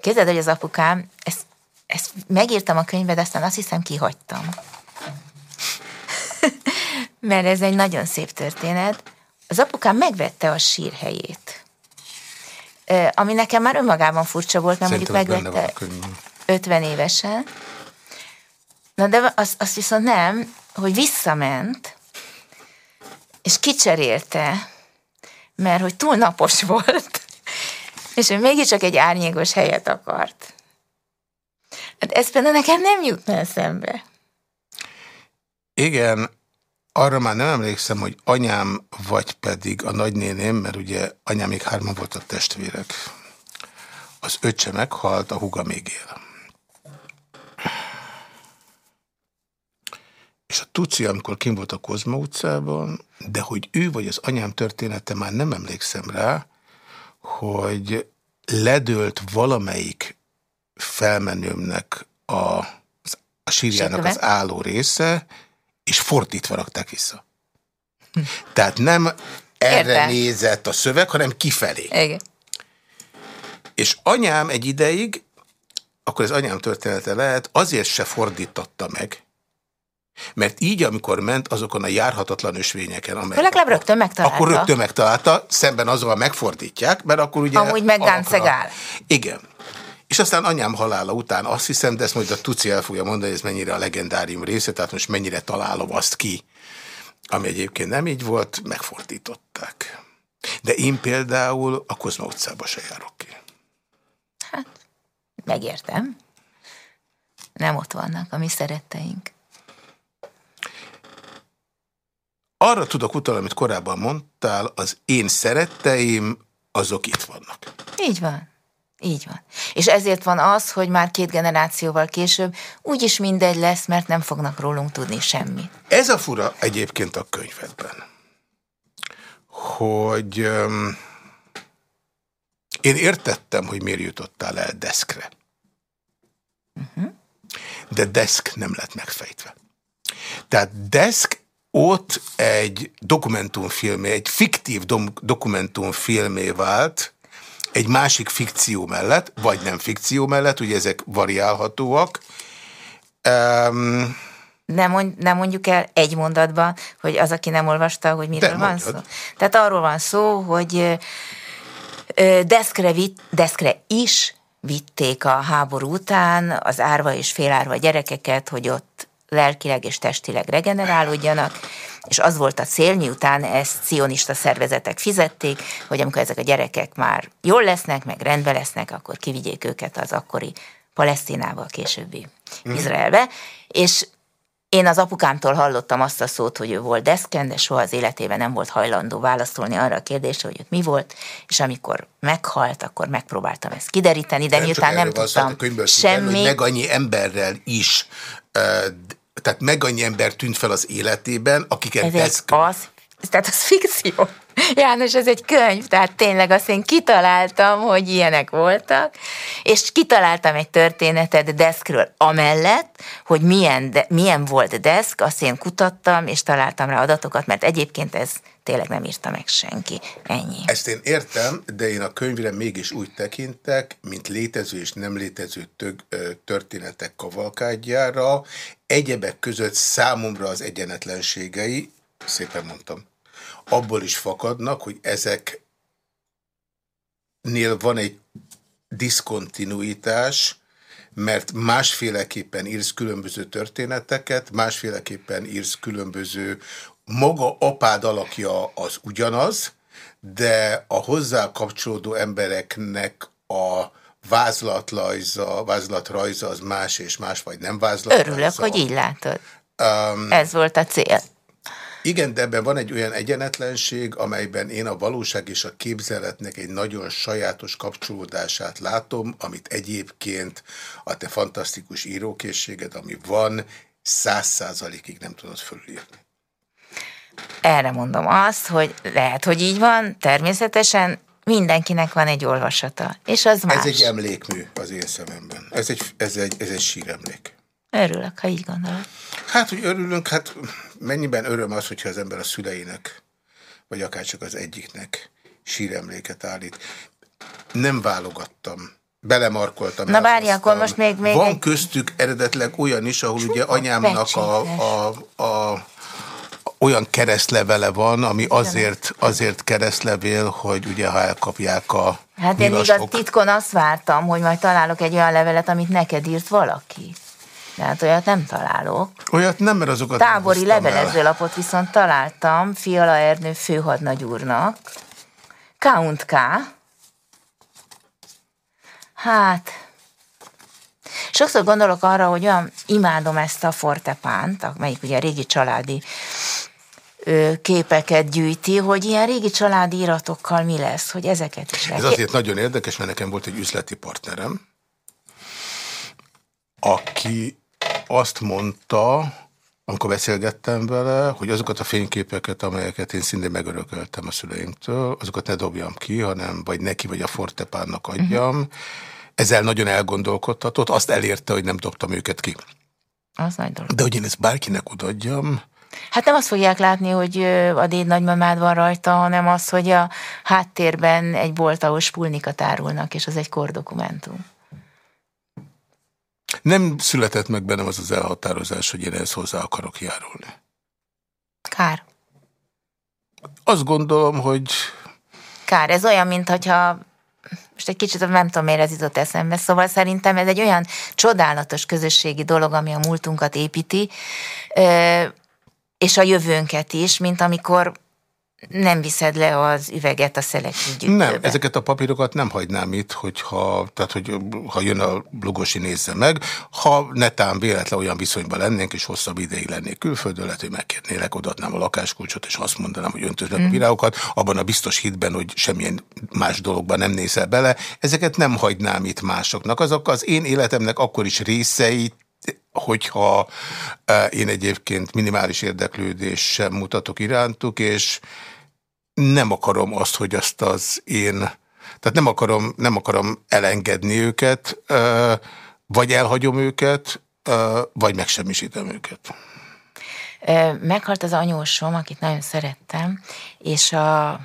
Képzeld, hogy az apukám, ezt, ezt megírtam a könyved, aztán azt hiszem kihagytam. Mert ez egy nagyon szép történet. Az apukám megvette a sírhelyét. Ami nekem már önmagában furcsa volt, mert Szerintem mondjuk megvette 50 évesen. Na de azt, azt viszont nem, hogy visszament, és kicserélte, mert hogy túl napos volt és ő mégiscsak egy árnyékos helyet akart. Hát ez például nekem nem jutna eszembe. Igen, arra már nem emlékszem, hogy anyám vagy pedig a nagynéném, mert ugye anyám még hárman volt a testvérek. Az öccse meghalt, a huga még él. És a Tuci, amikor kim volt a Kozma utcában, de hogy ő vagy az anyám története, már nem emlékszem rá, hogy ledőlt valamelyik felmenőmnek a, a sírjának az álló része, és fordítva rakták vissza. Tehát nem erre Érte. nézett a szöveg, hanem kifelé. Igen. És anyám egy ideig, akkor az anyám története lehet, azért se fordította meg, mert így, amikor ment azokon a járhatatlan ösvényeken, amelyek... Legalább rögtön megtalálta. Akkor rögtön megtalálta, szemben azzal megfordítják, mert akkor ugye... Amúgy meg Gáncegál. Igen. És aztán anyám halála után azt hiszem, de ezt majd a Tuci el fogja mondani, ez mennyire a legendárium része, tehát most mennyire találom azt ki, ami egyébként nem így volt, megfordították. De én például a Kozma utcába se járok ki. Hát, megértem. Nem ott vannak a mi szeretteink. Arra tudok utalni, amit korábban mondtál, az én szeretteim, azok itt vannak. Így van. Így van. És ezért van az, hogy már két generációval később úgyis mindegy lesz, mert nem fognak rólunk tudni semmit. Ez a fura egyébként a könyvedben, hogy um, én értettem, hogy miért jutottál el deszkre. Uh mhm. -huh. De deszk nem lett megfejtve. Tehát deszk ott egy dokumentumfilmé, egy fiktív dokumentumfilmé vált, egy másik fikció mellett, vagy nem fikció mellett, ugye ezek variálhatóak. Um, nem, mond, nem mondjuk el egy mondatban, hogy az, aki nem olvasta, hogy miről van szó. Tehát arról van szó, hogy deszkre, vitt, deszkre is vitték a háború után az árva és félárva gyerekeket, hogy ott lelkileg és testileg regenerálódjanak, és az volt a cél, miután ezt cionista szervezetek fizették, hogy amikor ezek a gyerekek már jól lesznek, meg rendben lesznek, akkor kivigyék őket az akkori Palesztinába, későbbi mm. Izraelbe, és én az apukámtól hallottam azt a szót, hogy ő volt deszken, de soha az életében nem volt hajlandó válaszolni arra a kérdésre, hogy ott mi volt, és amikor meghalt, akkor megpróbáltam ezt kideríteni, de nem miután nem tudtam semmi... meg annyi emberrel is tehát meg annyi ember tűnt fel az életében, akiket Ez deszk... az, tehát az fikció. János, ez egy könyv, tehát tényleg azt én kitaláltam, hogy ilyenek voltak, és kitaláltam egy történetet deszkről amellett, hogy milyen, de, milyen volt deszk, azt én kutattam, és találtam rá adatokat, mert egyébként ez tényleg nem írta meg senki. Ennyi. Ezt én értem, de én a könyvre mégis úgy tekintek, mint létező és nem létező tög, történetek kavalkádjára, egyebek között számomra az egyenetlenségei, szépen mondtam, abból is fakadnak, hogy ezeknél van egy diszkontinuitás, mert másféleképpen írsz különböző történeteket, másféleképpen írsz különböző, maga apád alakja az ugyanaz, de a hozzá kapcsolódó embereknek a vázlatrajza, vázlatrajza az más és más, vagy nem vázlatrajza. Örülök, hogy így látod. Um, Ez volt a cél. Igen, de ebben van egy olyan egyenetlenség, amelyben én a valóság és a képzeletnek egy nagyon sajátos kapcsolódását látom, amit egyébként a te fantasztikus írókészséged, ami van, száz százalékig nem tudod fölírni. Erre mondom azt, hogy lehet, hogy így van, természetesen mindenkinek van egy olvasata, és az más. Ez egy emlékmű az én szememben. Ez egy, ez egy, ez egy síremlék. Örülök, ha így gondolod. Hát, hogy örülünk, hát mennyiben öröm az, hogyha az ember a szüleinek, vagy akár csak az egyiknek síremléket állít. Nem válogattam. Belemarkoltam. Na várj, akkor most még... még Van egy... köztük eredetleg olyan is, ahol ugye anyámnak a, a, a olyan keresztlevele van, ami azért, azért keresztlevél, hogy ugye ha elkapják a Hát én még a titkon azt vártam, hogy majd találok egy olyan levelet, amit neked írt valaki. De hát olyat nem találok. Olyat nem, mert azokat Tábori levelezőlapot viszont találtam Fiala Ernő főhadnagy úrnak. Count K. Hát, sokszor gondolok arra, hogy olyan imádom ezt a fortepánt, amelyik ugye a régi családi képeket gyűjti, hogy ilyen régi családi iratokkal mi lesz, hogy ezeket is lehet. Ez azért nagyon érdekes, mert nekem volt egy üzleti partnerem, aki azt mondta, amikor beszélgettem vele, hogy azokat a fényképeket, amelyeket én szintén megörököltem a szüleimtől, azokat ne dobjam ki, hanem vagy neki, vagy a fortepánnak adjam. Uh -huh. Ezzel nagyon elgondolkodtatott, azt elérte, hogy nem dobtam őket ki. Az nagy dolog. De hogy én ezt bárkinek odaadjam, Hát nem azt fogják látni, hogy a déd nagymamád van rajta, hanem az, hogy a háttérben egy bolt, ahol spulnikat árulnak, és az egy kordokumentum. Nem született meg bennem az az elhatározás, hogy én ehhez hozzá akarok járulni. Kár. Azt gondolom, hogy... Kár. Ez olyan, mint hogyha most egy kicsit nem tudom, miért ez jutott eszembe, szóval szerintem ez egy olyan csodálatos közösségi dolog, ami a múltunkat építi, és a jövőnket is, mint amikor nem viszed le az üveget a gyűjtőbe. Nem, ezeket a papírokat nem hagynám itt, hogyha, tehát, hogy, ha jön a Lugosi nézze meg. Ha netán véletlen olyan viszonyban lennénk, és hosszabb ideig lennék külföldön, lehet, hogy megkérnélek, odatnám a lakáskulcsot, és azt mondanám, hogy öntöznek mm. a virágokat, abban a biztos hitben, hogy semmilyen más dologban nem nézel bele. Ezeket nem hagynám itt másoknak. Azok az én életemnek akkor is részeit hogyha e, én egyébként minimális érdeklődés sem mutatok irántuk, és nem akarom azt, hogy azt az én, tehát nem akarom, nem akarom elengedni őket, e, vagy elhagyom őket, e, vagy megsemmisítem őket. Meghalt az anyósom, akit nagyon szerettem, és a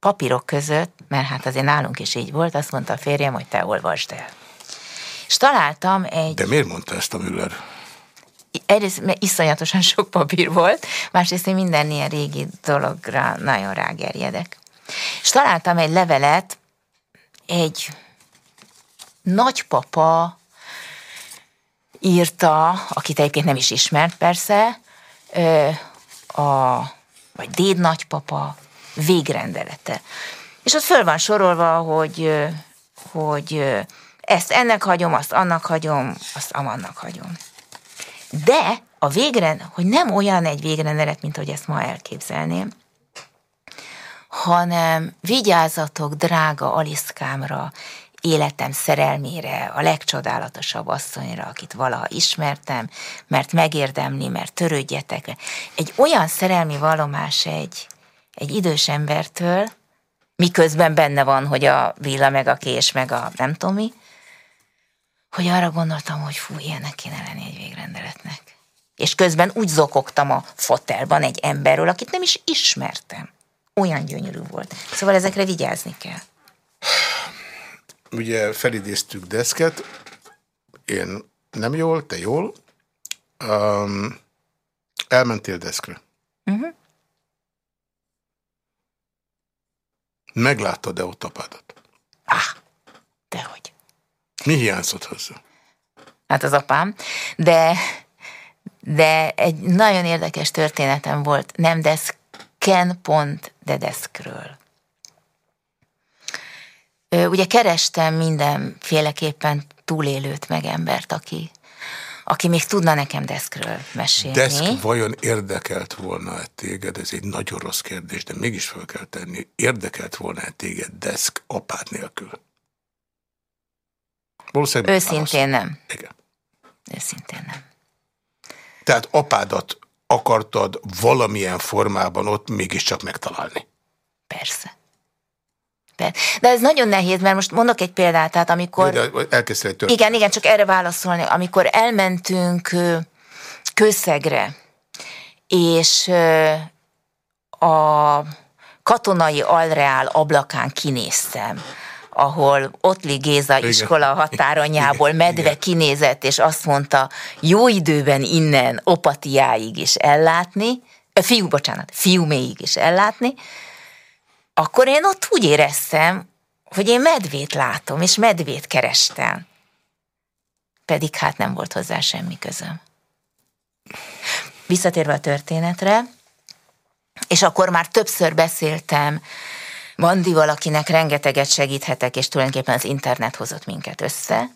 papírok között, mert hát azért nálunk is így volt, azt mondta a férjem, hogy te olvasd el. És találtam egy... De miért mondta ezt a Müller? Egyrészt mert iszonyatosan sok papír volt, másrészt én minden ilyen régi dologra nagyon rágerjedek. És találtam egy levelet, egy nagypapa írta, akit egyébként nem is ismert persze, a, vagy déd nagypapa végrendelete. És ott föl van sorolva, hogy, hogy ezt ennek hagyom, azt annak hagyom, azt amannak hagyom. De a végrend, hogy nem olyan egy végrendelet, mint hogy ezt ma elképzelném, hanem vigyázzatok drága Aliszkámra, életem szerelmére, a legcsodálatosabb asszonyra, akit valaha ismertem, mert megérdemli, mert törődjetek. Egy olyan szerelmi valomás egy, egy idős embertől, miközben benne van, hogy a villa, meg a kés, meg a nem tudom mi, hogy arra gondoltam, hogy fú, ilyenek kéne lenni egy végrendeletnek. És közben úgy zokogtam a fotelban egy emberről, akit nem is ismertem. Olyan gyönyörű volt. Szóval ezekre vigyázni kell. Ugye felidéztük deszket, én nem jól, te jól. Um, elmentél deszkre. Uh mhm. -huh. Megláttad-e ott apádat? Ah, dehogy. Mi hiányzott hozzá? Hát az apám, de, de egy nagyon érdekes történetem volt, nem deszken pont, de deszkről. Ugye kerestem mindenféleképpen túlélőt meg embert, aki, aki még tudna nekem deszkről mesélni. Deszk vajon érdekelt volna -e téged? Ez egy nagyon rossz kérdés, de mégis fel kell tenni. Érdekelt volna -e téged deszk apád nélkül? Valószínűleg Őszintén nem. Igen. Őszintén nem. Tehát apádat akartad valamilyen formában ott mégiscsak megtalálni? Persze. De ez nagyon nehéz, mert most mondok egy példát, tehát amikor... De Igen, igen, csak erre válaszolni. Amikor elmentünk Kőszegre, és a katonai alreál ablakán kinéztem, ahol Ottli Géza Igen. iskola határanyából medve Igen. kinézett, és azt mondta, jó időben innen Opatiáig is ellátni, fiú, bocsánat, fiúméig is ellátni, akkor én ott úgy éreztem, hogy én medvét látom, és medvét kerestem. Pedig hát nem volt hozzá semmi közöm. Visszatérve a történetre, és akkor már többször beszéltem Vandi valakinek rengeteget segíthetek, és tulajdonképpen az internet hozott minket össze.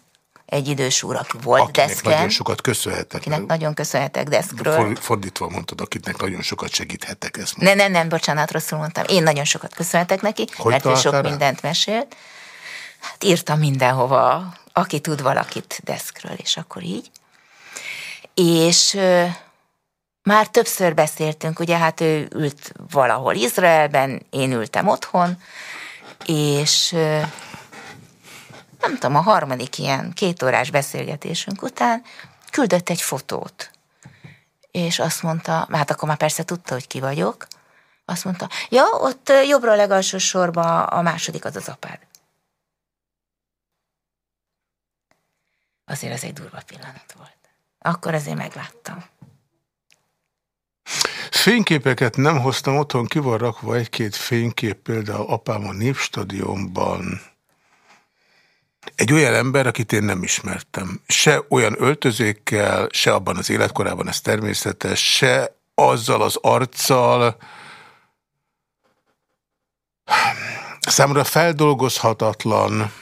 Egy idős úr, aki volt akinek deszken. nagyon sokat köszönhetek. Akinek nagyon köszönhetek deszkről. Fordítva mondtad, akinek nagyon sokat segíthetek. Ezt ne, nem, nem, bocsánat, rosszul mondtam. Én nagyon sokat köszönhetek neki, hogy mert ő sok rá? mindent mesélt. Hát írtam mindenhova, aki tud valakit deszkről, és akkor így. És már többször beszéltünk, ugye hát ő ült valahol Izraelben, én ültem otthon, és nem tudom, a harmadik ilyen két órás beszélgetésünk után küldött egy fotót. és azt mondta, hát akkor már persze tudta, hogy ki vagyok, azt mondta, ja, ott jobbra a legalsó sorba a második az az apád. Azért ez egy durva pillanat volt. Akkor azért megláttam. Fényképeket nem hoztam otthon, ki van rakva egy-két fénykép, például apám a Népstadionban. Egy olyan ember, akit én nem ismertem. Se olyan öltözékkel, se abban az életkorában, ez természetes, se azzal az arccal, Számomra feldolgozhatatlan,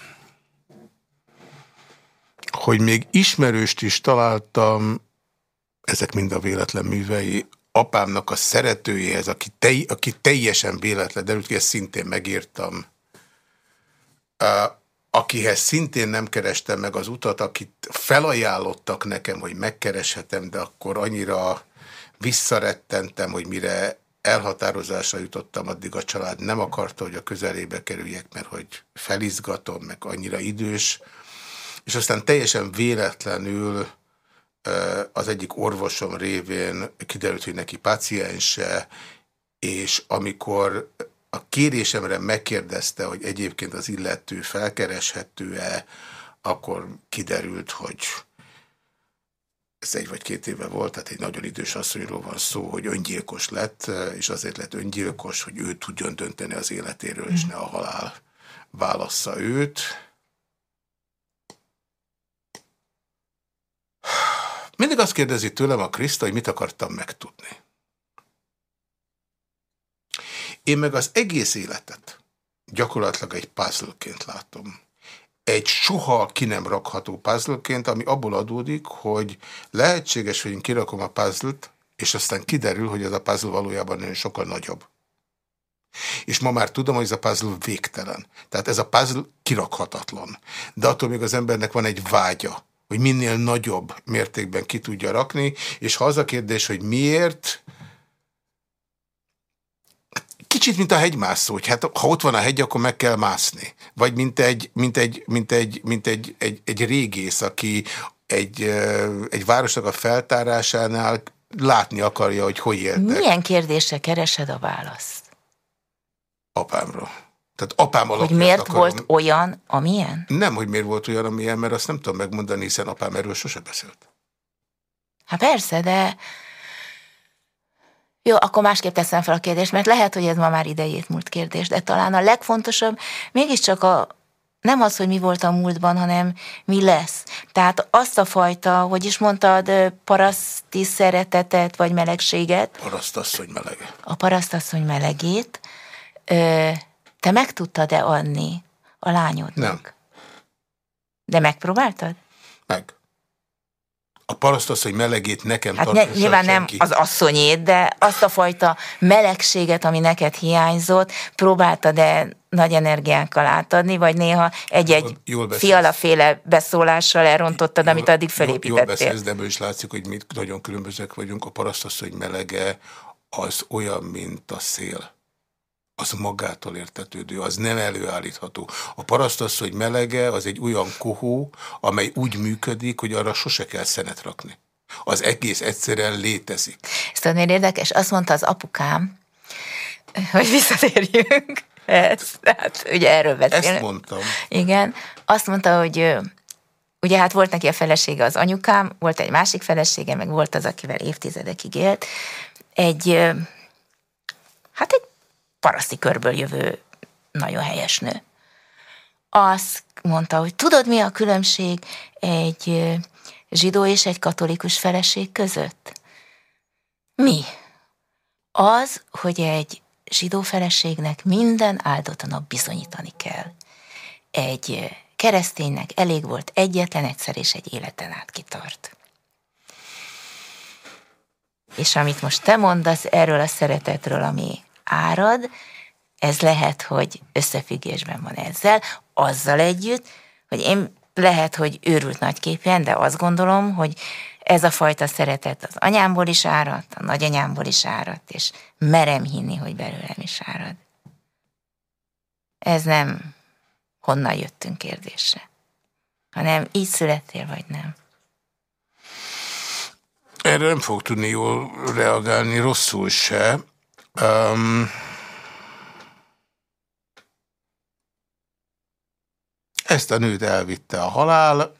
hogy még ismerőst is találtam, ezek mind a véletlen művei, apámnak a szeretőjéhez, aki, tej, aki teljesen véletlen derült ezt szintén megírtam, akihez szintén nem kerestem meg az utat, akit felajánlottak nekem, hogy megkereshetem, de akkor annyira visszarettentem, hogy mire elhatározásra jutottam, addig a család nem akarta, hogy a közelébe kerüljek, mert hogy felizgatom, meg annyira idős, és aztán teljesen véletlenül az egyik orvosom révén kiderült, hogy neki paciense, és amikor a kérésemre megkérdezte, hogy egyébként az illető felkereshető-e, akkor kiderült, hogy ez egy vagy két éve volt, tehát egy nagyon idős asszonyról van szó, hogy öngyilkos lett, és azért lett öngyilkos, hogy ő tudjon dönteni az életéről, és ne a halál válassza őt. Mindig azt kérdezi tőlem a Kriszta, hogy mit akartam megtudni. Én meg az egész életet gyakorlatilag egy puzzleként látom egy soha ki nem rakható puzzleként, ami abból adódik, hogy lehetséges, hogy én kirakom a puzzle-t, és aztán kiderül, hogy ez a puzzle valójában nagyon sokkal nagyobb. És ma már tudom, hogy ez a puzzle végtelen. Tehát ez a puzzle kirakhatatlan. De attól még az embernek van egy vágya, hogy minél nagyobb mértékben ki tudja rakni, és ha az a kérdés, hogy miért, Kicsit, mint a hegymászó, hogy hát ha ott van a hegy, akkor meg kell mászni. Vagy mint egy, mint egy, mint egy, mint egy, egy, egy régész, aki egy, egy városnak a feltárásánál látni akarja, hogy hogy éltek. Milyen kérdésre keresed a választ? Apámról. Tehát apám Hogy miért akarom. volt olyan, amilyen? Nem, hogy miért volt olyan, amilyen, mert azt nem tudom megmondani, hiszen apám erről sose beszélt. Hát persze, de jó, akkor másképp teszem fel a kérdést, mert lehet, hogy ez ma már idejét múlt kérdés, de talán a legfontosabb mégiscsak a, nem az, hogy mi volt a múltban, hanem mi lesz. Tehát azt a fajta, hogy is mondtad, paraszti szeretetet vagy melegséget. Parasztasszony melege. A parasztasszony melegét. Te meg tudtad-e adni a lányodnak? Nem. De megpróbáltad? Meg. A parasztasszony melegét nekem hát ne, Nyilván nem az asszonyét, de azt a fajta melegséget, ami neked hiányzott, próbáltad de nagy energiákkal átadni, vagy néha egy-egy fialaféle beszólással elrontottad, jól, amit addig felépítettél. Jól beszélsz, de ebből is látszik, hogy mi nagyon különbözőek vagyunk. A parasztasszony melege az olyan, mint a szél az magától értetődő, az nem előállítható. A parasztasszony melege az egy olyan kohó, amely úgy működik, hogy arra sose kell szenet rakni. Az egész egyszerűen létezik. Ez nagyon érdekes. Azt mondta az apukám, hogy visszatérjünk. Ez, tehát ugye erről beszélünk. Ezt mondtam. Igen. Azt mondta, hogy ugye hát volt neki a felesége az anyukám, volt egy másik felesége, meg volt az, akivel évtizedekig élt. Egy, hát egy paraszti körből jövő nagyon helyes nő. Azt mondta, hogy tudod, mi a különbség egy zsidó és egy katolikus feleség között? Mi? Az, hogy egy zsidó feleségnek minden áldott nap bizonyítani kell. Egy kereszténynek elég volt egyetlen egyszer, és egy életen át kitart. És amit most te mondasz erről a szeretetről, ami árad, ez lehet, hogy összefüggésben van ezzel, azzal együtt, hogy én lehet, hogy őrült nagyképpen, de azt gondolom, hogy ez a fajta szeretet az anyámból is áradt, a nagyanyámból is áradt, és merem hinni, hogy belőlem is árad. Ez nem honnan jöttünk kérdésre, hanem így születtél, vagy nem. Erre nem fog tudni jól reagálni, rosszul se. Um, ezt a nőt elvitte a halál,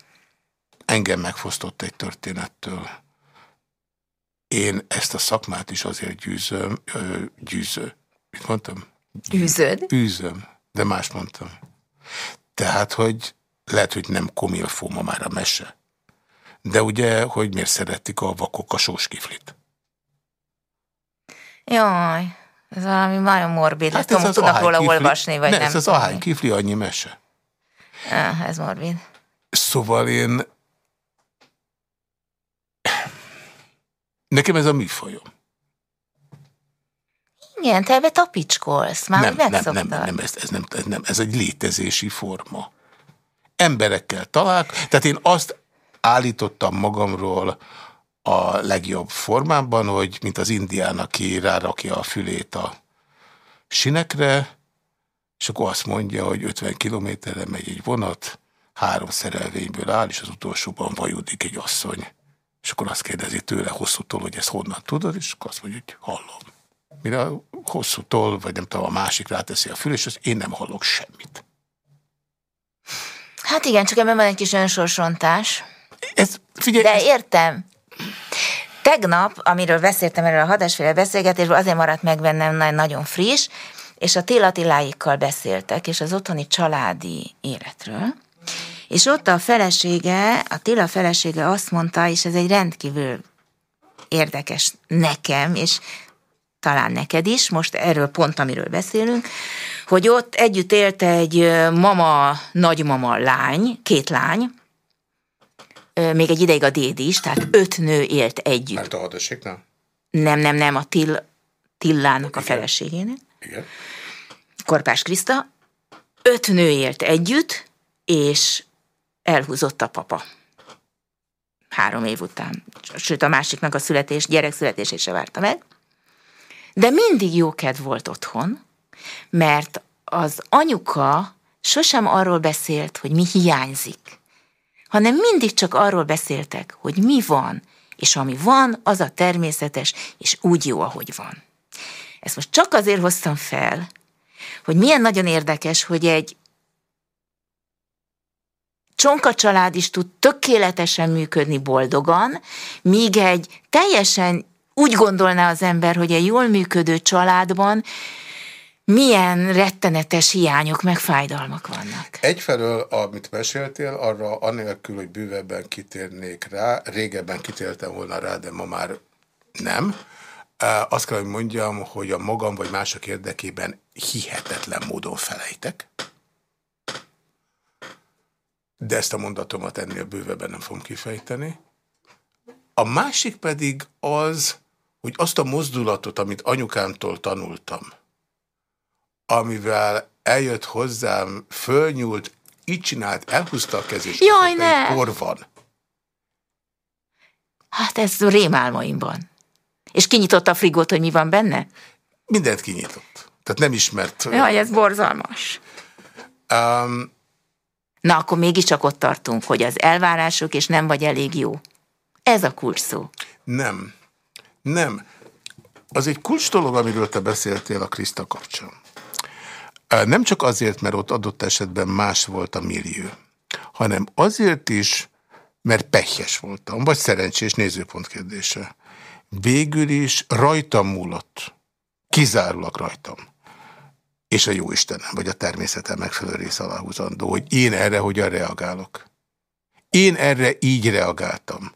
engem megfosztott egy történettől. Én ezt a szakmát is azért gyűzöm, gyűző. Mit mondtam? Űzöd? Űzöm, de más mondtam. Tehát, hogy lehet, hogy nem komilfó ma már a mese. De ugye, hogy miért szeretik a vakok a sóskiflit? Jaj, ez valami nagyon morbid. Hát ez tudnak róla kifli... olvasni, vagy ne, nem. ez az ahány kifli annyi mese. Ah, ez morbid. Szóval én... Nekem ez a műfajom. Igen, te ebbe tapicskolsz, már nem, nem, nem, nem, ez, ez nem, ez nem, ez egy létezési forma. Emberekkel talál, tehát én azt állítottam magamról a legjobb formában, hogy mint az indián, aki rárakja a fülét a sinekre, és akkor azt mondja, hogy 50 kilométerre megy egy vonat, három szerelvényből áll, és az utolsóban vajudik egy asszony. És akkor azt kérdezi tőle hosszú tól, hogy ezt honnan tudod, és akkor azt mondja, hogy hallom. Mire a hosszú toll, vagy nem tudom, a másik ráteszi a fül, és az én nem hallok semmit. Hát igen, csak ebben van egy kis önsorsontás. Ez, figyelj, De értem. Tegnap, amiről beszéltem erről a hadásféle beszélgetésről, azért maradt meg bennem nagyon friss, és a Tél Attiláikkal beszéltek, és az otthoni családi életről. És ott a felesége, a Tila felesége azt mondta, és ez egy rendkívül érdekes nekem, és talán neked is, most erről pont, amiről beszélünk, hogy ott együtt élte egy mama, nagymama lány, két lány, még egy ideig a déd is, tehát öt nő élt együtt. Mert a hadaséknál? Nem, nem, nem, a Till, Tillának a feleségének. Igen. Korpás Kriszta. Öt nő élt együtt, és elhúzott a papa. Három év után. Sőt, a másiknak a születés, gyerek születését se várta meg. De mindig jó kedv volt otthon, mert az anyuka sosem arról beszélt, hogy mi hiányzik, hanem mindig csak arról beszéltek, hogy mi van, és ami van, az a természetes, és úgy jó, ahogy van. Ezt most csak azért hoztam fel, hogy milyen nagyon érdekes, hogy egy csonka család is tud tökéletesen működni boldogan, míg egy teljesen úgy gondolná az ember, hogy egy jól működő családban milyen rettenetes hiányok, meg fájdalmak vannak. Egyfelől, amit meséltél, arra anélkül, hogy bővebben kitérnék rá, régebben kitértem volna rá, de ma már nem. Azt kell, hogy mondjam, hogy a magam vagy mások érdekében hihetetlen módon felejtek. De ezt a mondatomat ennél bővebben nem fogom kifejteni. A másik pedig az, hogy azt a mozdulatot, amit anyukámtól tanultam, amivel eljött hozzám, fölnyúlt, így csinált, elhúzta a kezét, Jaj, ne! Van? Hát ez rémálmaimban. És kinyitotta a frigót, hogy mi van benne? Mindent kinyitott. Tehát nem ismert. Jaj, ez borzalmas. Um, Na, akkor mégiscsak ott tartunk, hogy az elvárások és nem vagy elég jó. Ez a kulcs szó. Nem. Nem. Az egy kulcs dolog, amiről te beszéltél a Kriszta kapcsán. Nem csak azért, mert ott adott esetben más volt a millió, hanem azért is, mert pehjes voltam, vagy szerencsés nézőpont kérdése. Végül is rajtam múlott. Kizárólag rajtam. És a Jóistenem, vagy a természetem megfelelő rész aláhúzandó, hogy én erre hogyan reagálok. Én erre így reagáltam.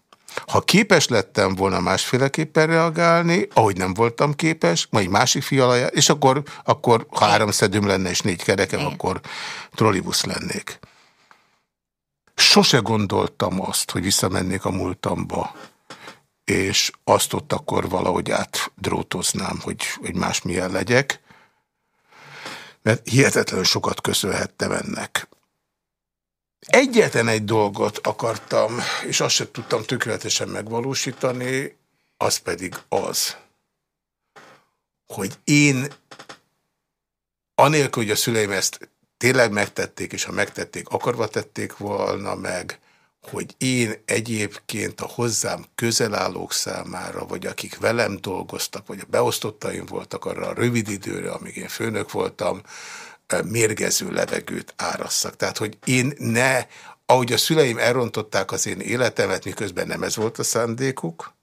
Ha képes lettem volna másféleképpen reagálni, ahogy nem voltam képes, majd másik fialaja, és akkor, akkor ha három szedőm lenne és négy kerekem, Igen. akkor trollibusz lennék. Sose gondoltam azt, hogy visszamennék a múltamba, és azt ott akkor valahogy átdrótoznám, hogy, hogy más milyen legyek, mert hihetetlenül sokat köszönhettem ennek. Egyetlen egy dolgot akartam, és azt sem tudtam tökéletesen megvalósítani, az pedig az, hogy én anélkül, hogy a szüleim ezt tényleg megtették, és ha megtették, akarva tették volna meg, hogy én egyébként a hozzám közelállók számára, vagy akik velem dolgoztak, vagy a beosztottaim voltak arra a rövid időre, amíg én főnök voltam, mérgező levegőt árasszak. Tehát, hogy én ne, ahogy a szüleim elrontották az én életemet, miközben nem ez volt a szándékuk,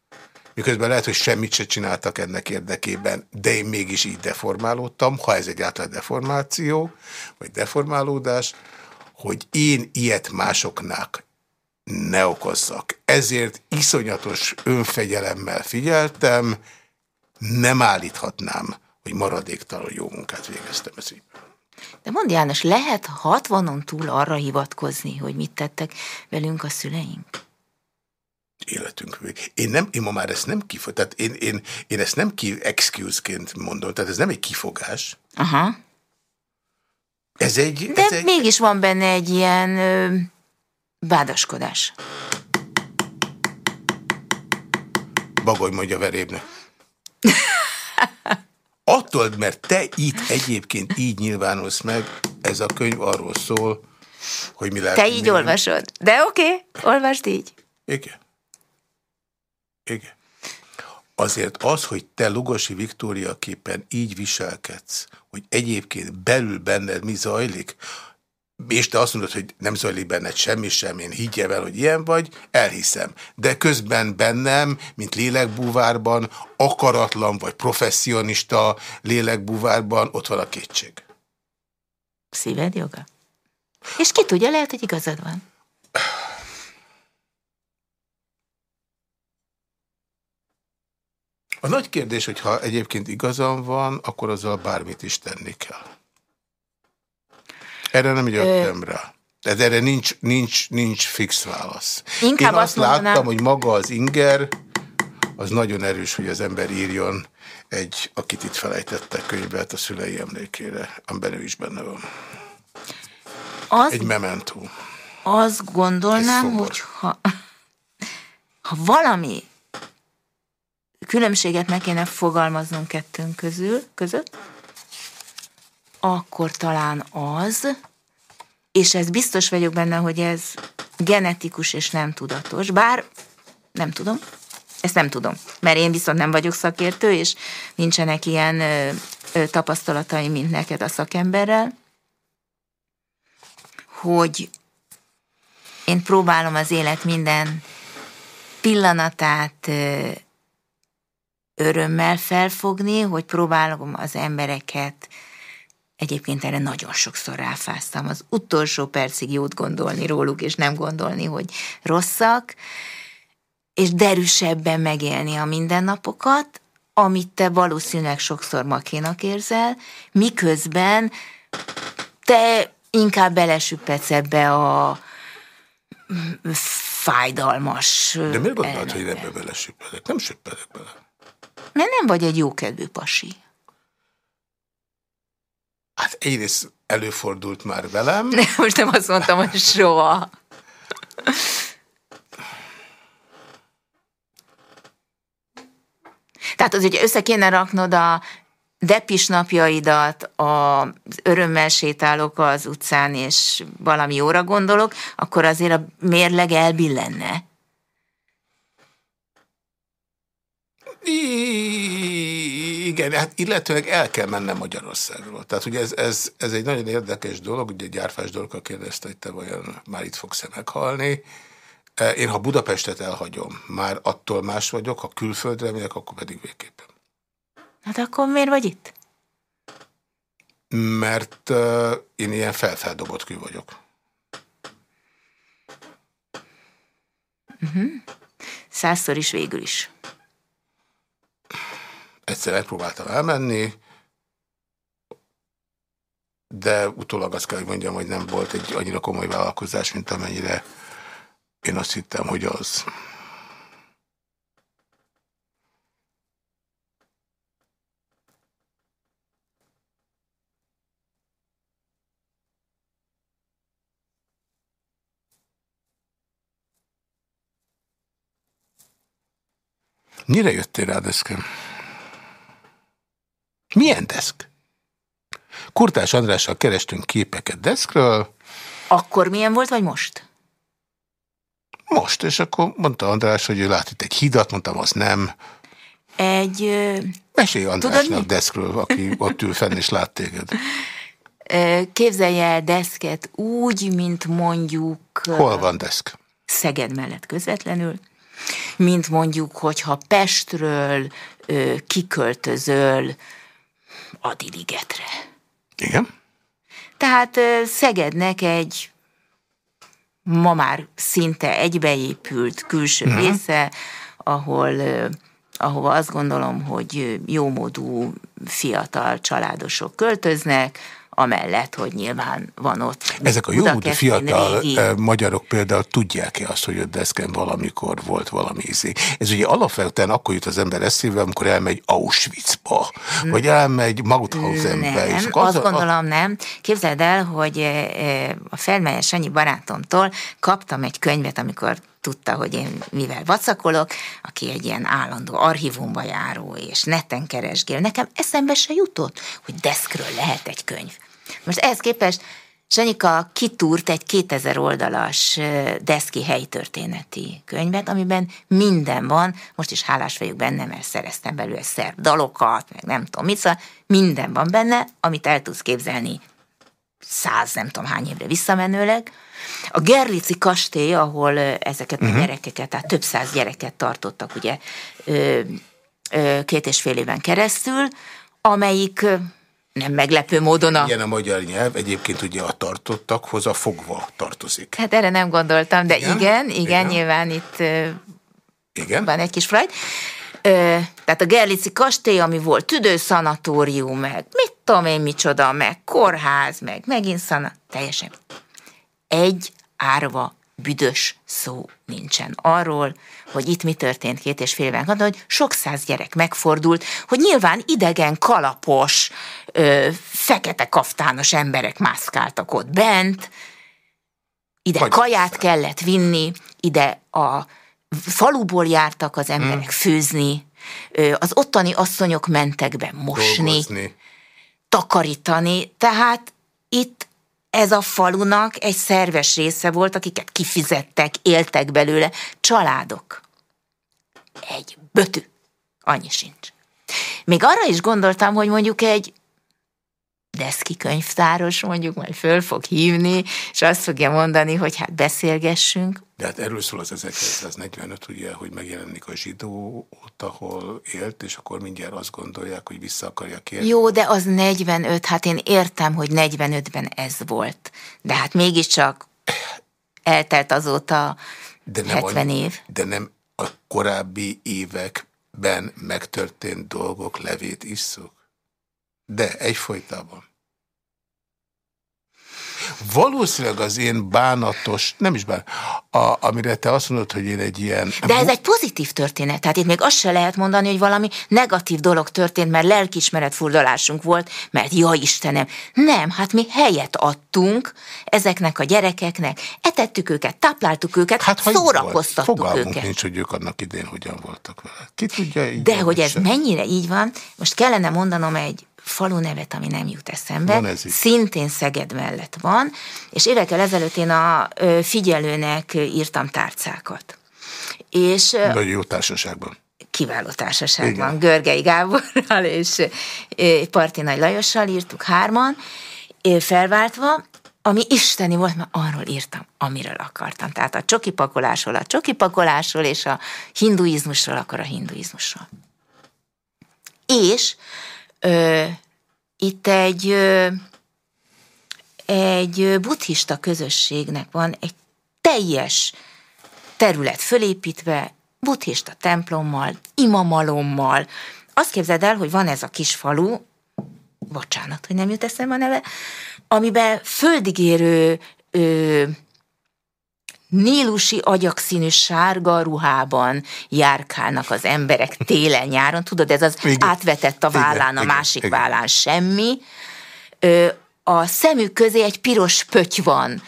miközben lehet, hogy semmit se csináltak ennek érdekében, de én mégis így deformálódtam, ha ez egyáltalán deformáció, vagy deformálódás, hogy én ilyet másoknak ne okozzak. Ezért iszonyatos önfegyelemmel figyeltem, nem állíthatnám, hogy maradéktalan jó munkát végeztem ez így. De mondd János, lehet 60-on túl arra hivatkozni, hogy mit tettek velünk a szüleink? életünk végig. Én, nem, én ma már ezt nem kifog, tehát én, én, én ezt nem ki excuse-ként mondom, tehát ez nem egy kifogás. Aha. Ez egy... De ez egy... mégis van benne egy ilyen ö, vádaskodás. Bagoly mondja verébnek. Attól, mert te itt egyébként így nyilvánulsz meg, ez a könyv arról szól, hogy mi lehet... Te így olvasod. De oké, okay, olvasd így. Igen. Igen. Azért az, hogy te Lugosi Viktória képen így viselkedsz, hogy egyébként belül benned mi zajlik, és te azt mondod, hogy nem zajlik benned semmi sem, én higgyem el, hogy ilyen vagy, elhiszem. De közben bennem, mint lélekbúvárban, akaratlan vagy professzionista lélekbúvárban ott van a kétség. Szíved joga? És ki tudja, lehet, hogy igazad van. A nagy kérdés, hogy ha egyébként igazam van, akkor azzal bármit is tenni kell. Erre nem jöttem rá. Tehát erre nincs, nincs, nincs fix válasz. Inkább Én azt, azt mondanám... láttam, hogy maga az inger, az nagyon erős, hogy az ember írjon egy, akit itt felejtettek könyvet a szülei emlékére, amiben ő is benne van. Az, egy mementó. Azt gondolnám, hogy ha, ha valami különbséget meg kéne fogalmaznunk kettőnk közül, között, akkor talán az, és ez biztos vagyok benne, hogy ez genetikus és nem tudatos, bár nem tudom, ezt nem tudom, mert én viszont nem vagyok szakértő, és nincsenek ilyen ö, ö, tapasztalataim, mint neked a szakemberrel, hogy én próbálom az élet minden pillanatát ö, örömmel felfogni, hogy próbálom az embereket, egyébként erre nagyon sokszor ráfáztam, az utolsó percig jót gondolni róluk, és nem gondolni, hogy rosszak, és derűsebben megélni a mindennapokat, amit te valószínűleg sokszor makénak érzel, miközben te inkább belesüppetsz ebbe a fájdalmas De miért gondolod, hogy ebbe belesüppedek? Nem süppedek bele. Mert nem vagy egy jókedvű pasi. Hát egyrészt előfordult már velem. Most nem azt mondtam, hogy soha. Tehát az, hogy össze kéne raknod a depis napjaidat, az örömmel sétálok az utcán, és valami jóra gondolok, akkor azért a mérleg elbillenne. Igen, hát illetőleg el kell mennem Magyarországról. Tehát ugye ez, ez, ez egy nagyon érdekes dolog, ugye Gyárfás dolga kérdezte, hogy te vajon már itt fogsz-e meghalni. E, én ha Budapestet elhagyom, már attól más vagyok, ha külföldre megyek, akkor pedig végképpen. Hát akkor miért vagy itt? Mert uh, én ilyen felfeldobott kül vagyok. Uh mhm. -huh. Százszor is végül is. Egyszer megpróbáltam elmenni, de utólag azt kell, hogy mondjam, hogy nem volt egy annyira komoly vállalkozás, mint amennyire én azt hittem, hogy az. Mire jöttél rá, Deszkem? Milyen deszk? Kurtás Andrással kerestünk képeket deszkről. Akkor milyen volt, vagy most? Most, és akkor mondta András, hogy ő lát itt egy hidat, mondtam, az nem. Egy... Mesélj Andrásnak deszkről, aki ott ül fenn és lát téged. Képzelje el deszket úgy, mint mondjuk... Hol van deszk? Szeged mellett közvetlenül, mint mondjuk, hogyha Pestről kiköltözöl Adiligetre. Igen. Tehát Szegednek egy ma már szinte egybeépült külső uh-huh. része, ahol ahova azt gondolom, hogy jómódú fiatal családosok költöznek, amellett, hogy nyilván van ott. Ezek a jómódú fiatal régi... Eh, magyarok például tudják-e azt, hogy a deszken valamikor volt valami izé? Ez ugye alapvetően akkor jut az ember eszébe, amikor elmegy Auschwitzba, vagy elmegy Mauthausenbe. Nem, az azt gondolom nem. Képzeld el, hogy eh, eh, a Feldmányes Sanyi barátomtól kaptam egy könyvet, amikor tudta, hogy én mivel vacakolok, aki egy ilyen állandó archívumba járó, és neten keresgél. Nekem eszembe se jutott, hogy deszkről lehet egy könyv. Most ehhez képest Sanyika kitúrt egy 2000 oldalas deszki helytörténeti könyvet, amiben minden van, most is hálás vagyok benne, mert szereztem belőle szerb dalokat, meg nem tudom mit, szóval minden van benne, amit el tudsz képzelni száz nem tudom hány évre visszamenőleg. A Gerlici kastély, ahol ezeket uh-huh. a mhm. gyerekeket, tehát több száz gyereket tartottak ugye két és fél éven keresztül, amelyik nem meglepő módon a... Ilyen a magyar nyelv, egyébként ugye a tartottakhoz a fogva tartozik. Hát erre nem gondoltam, de igen, igen, igen, igen. nyilván itt igen. van egy kis frajt. Tehát a Gerlici kastély, ami volt tüdőszanatórium, meg mit tudom én micsoda, meg kórház, meg megint szana, teljesen. Egy árva büdös szó nincsen arról, hogy itt mi történt két és fél éven, hogy sok száz gyerek megfordult, hogy nyilván idegen, kalapos, ö, fekete kaftános emberek mászkáltak ott bent, ide Vagy kaját kellett vinni, ide a faluból jártak az emberek hmm. főzni, az ottani asszonyok mentek be mosni, Dolgozni. takarítani, tehát itt ez a falunak egy szerves része volt, akiket kifizettek, éltek belőle, családok. Egy bötű. Annyi sincs. Még arra is gondoltam, hogy mondjuk egy deszki könyvtáros mondjuk majd föl fog hívni, és azt fogja mondani, hogy hát beszélgessünk. De hát erről szól az 1945, ugye, hogy megjelenik a zsidó ott, ahol élt, és akkor mindjárt azt gondolják, hogy vissza akarja kérni. Jó, de az 45, hát én értem, hogy 45-ben ez volt. De hát mégiscsak eltelt azóta de nem 70 annyi, év. De nem a korábbi években megtörtént dolgok levét isszuk? De egyfolytában. Valószínűleg az én bánatos, nem is bán, a, amire te azt mondod, hogy én egy ilyen... De ez egy pozitív történet, tehát itt még azt se lehet mondani, hogy valami negatív dolog történt, mert lelkismeret furdalásunk volt, mert ja Istenem, nem, hát mi helyet adtunk ezeknek a gyerekeknek, etettük őket, tápláltuk őket, hát, szórakoztattuk Fogalmunk őket. nincs, hogy ők annak idén hogyan voltak vele. Ki tudja De hogy ez sem. mennyire így van, most kellene mondanom egy falu nevet, ami nem jut eszembe, szintén Szeged mellett van, és évekkel ezelőtt én a figyelőnek írtam tárcákat. És, Nagyon jó társaságban. Kiváló társaságban. Igen. Görgei Gáborral és Parti Nagy Lajossal írtuk hárman, felváltva, ami isteni volt, mert arról írtam, amiről akartam. Tehát a csoki pakolásról a csoki pakolásról, és a hinduizmusról akkor a hinduizmusról. És ö, itt egy, ö, egy buddhista közösségnek van egy teljes terület fölépítve, buddhista templommal, imamalommal. Azt képzeld el, hogy van ez a kis falu, bocsánat, hogy nem jut eszembe a neve, amiben földigérő ö, nílusi agyakszínű sárga ruhában járkálnak az emberek télen-nyáron. Tudod, ez az igen. átvetett a vállán, igen, a másik igen, vállán semmi. A szemük közé egy piros pöty van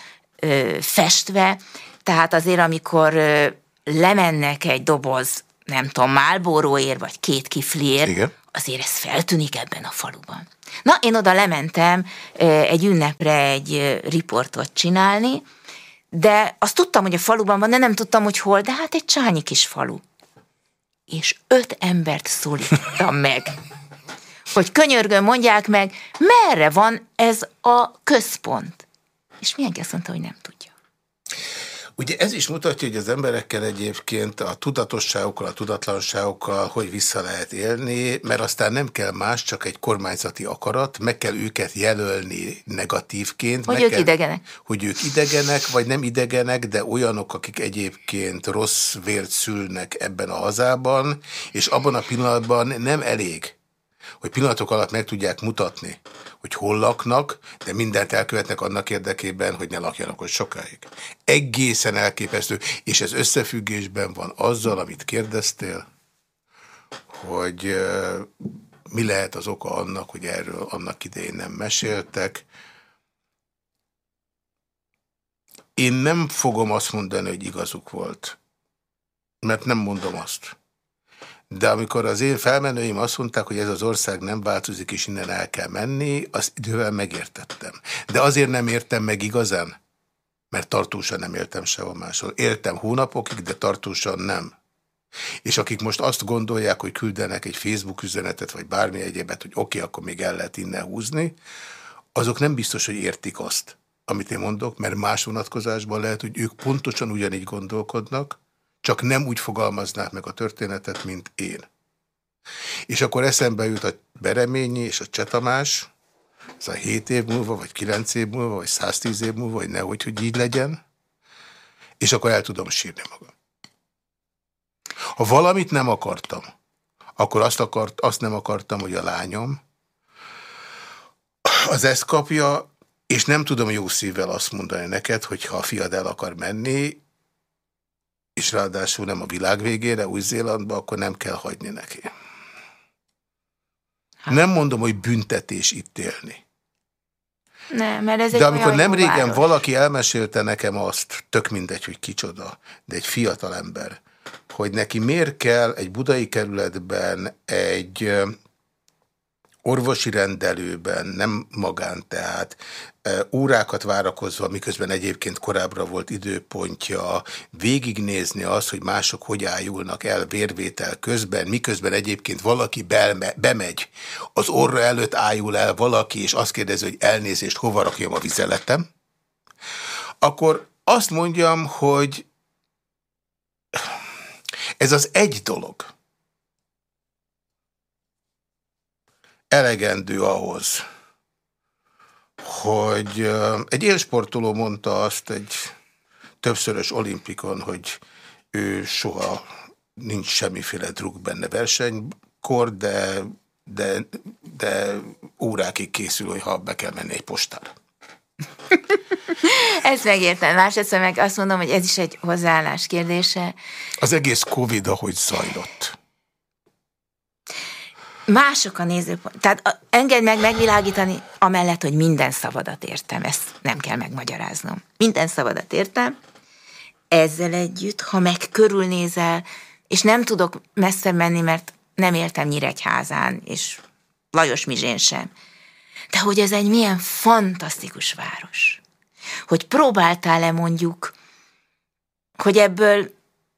festve, tehát azért, amikor lemennek egy doboz, nem tudom, málbóróért, vagy két kifliért, Igen. azért ez feltűnik ebben a faluban. Na, én oda lementem egy ünnepre egy riportot csinálni, De azt tudtam, hogy a faluban van, de nem tudtam, hogy hol, de hát egy csányi kis falu. És öt embert szólítottam meg, hogy könyörgön mondják meg, merre van ez a központ. És mindenki azt mondta, hogy nem tudja. Ugye ez is mutatja, hogy az emberekkel egyébként a tudatosságokkal, a tudatlanságokkal hogy vissza lehet élni, mert aztán nem kell más, csak egy kormányzati akarat, meg kell őket jelölni negatívként. Hogy ők kell, idegenek. Hogy ők idegenek, vagy nem idegenek, de olyanok, akik egyébként rossz vért szülnek ebben a hazában, és abban a pillanatban nem elég, hogy pillanatok alatt meg tudják mutatni, hogy hol laknak, de mindent elkövetnek annak érdekében, hogy ne lakjanak ott sokáig. Egészen elképesztő, és ez összefüggésben van azzal, amit kérdeztél, hogy mi lehet az oka annak, hogy erről annak idején nem meséltek. Én nem fogom azt mondani, hogy igazuk volt, mert nem mondom azt. De amikor az én felmenőim azt mondták, hogy ez az ország nem változik, és innen el kell menni, azt idővel megértettem. De azért nem értem meg igazán, mert tartósan nem éltem sehol máshol. Éltem hónapokig, de tartósan nem. És akik most azt gondolják, hogy küldenek egy Facebook üzenetet, vagy bármi egyébet, hogy oké, okay, akkor még el lehet innen húzni, azok nem biztos, hogy értik azt, amit én mondok, mert más vonatkozásban lehet, hogy ők pontosan ugyanígy gondolkodnak, csak nem úgy fogalmaznák meg a történetet, mint én. És akkor eszembe jut a Bereményi és a Csetamás, ez a 7 év múlva, vagy 9 év múlva, vagy 110 év múlva, vagy nehogy, hogy így legyen, és akkor el tudom sírni magam. Ha valamit nem akartam, akkor azt, akart, azt nem akartam, hogy a lányom az ezt kapja, és nem tudom jó szívvel azt mondani neked, hogy ha a fiad el akar menni, és ráadásul nem a világ végére, Új-Zélandba, akkor nem kell hagyni neki. Hát. Nem mondom, hogy büntetés itt élni. Nem, mert ez De amikor nem régen város. valaki elmesélte nekem azt, tök mindegy, hogy kicsoda, de egy fiatal ember, hogy neki miért kell egy budai kerületben egy orvosi rendelőben, nem magán tehát, órákat várakozva, miközben egyébként korábbra volt időpontja, végignézni azt, hogy mások hogy ájulnak el vérvétel közben, miközben egyébként valaki belme, bemegy, az orra előtt ájul el valaki, és azt kérdezi, hogy elnézést, hova rakjam a vizeletem, akkor azt mondjam, hogy ez az egy dolog, elegendő ahhoz, hogy egy élsportoló mondta azt egy többszörös olimpikon, hogy ő soha nincs semmiféle druk benne versenykor, de, de, de órákig készül, hogy ha be kell menni egy postára. Ezt megértem. Másrészt meg azt mondom, hogy ez is egy hozzáállás kérdése. Az egész Covid, ahogy zajlott. Mások a nézőpont. Tehát engedd meg megvilágítani, amellett, hogy minden szabadat értem, ezt nem kell megmagyaráznom. Minden szabadat értem. Ezzel együtt, ha meg körülnézel, és nem tudok messze menni, mert nem éltem Nyíregyházán, és Lajos Mizsén sem. De hogy ez egy milyen fantasztikus város. Hogy próbáltál-e mondjuk, hogy ebből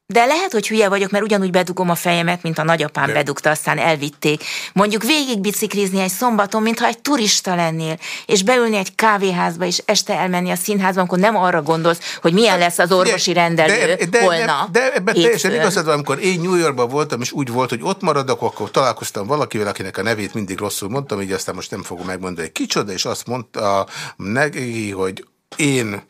de lehet, hogy hülye vagyok, mert ugyanúgy bedugom a fejemet, mint a nagyapám De. bedugta, aztán elvitték. Mondjuk végig biciklizni egy szombaton, mintha egy turista lennél, és beülni egy kávéházba, és este elmenni a színházba, akkor nem arra gondolsz, hogy milyen lesz az orvosi rendelő de, de, holnap. De, de ebben teljesen igazad van, amikor én New Yorkban voltam, és úgy volt, hogy ott maradok, akkor találkoztam valakivel, akinek a nevét mindig rosszul mondtam, így aztán most nem fogom megmondani, hogy kicsoda, és azt mondta neki, hogy én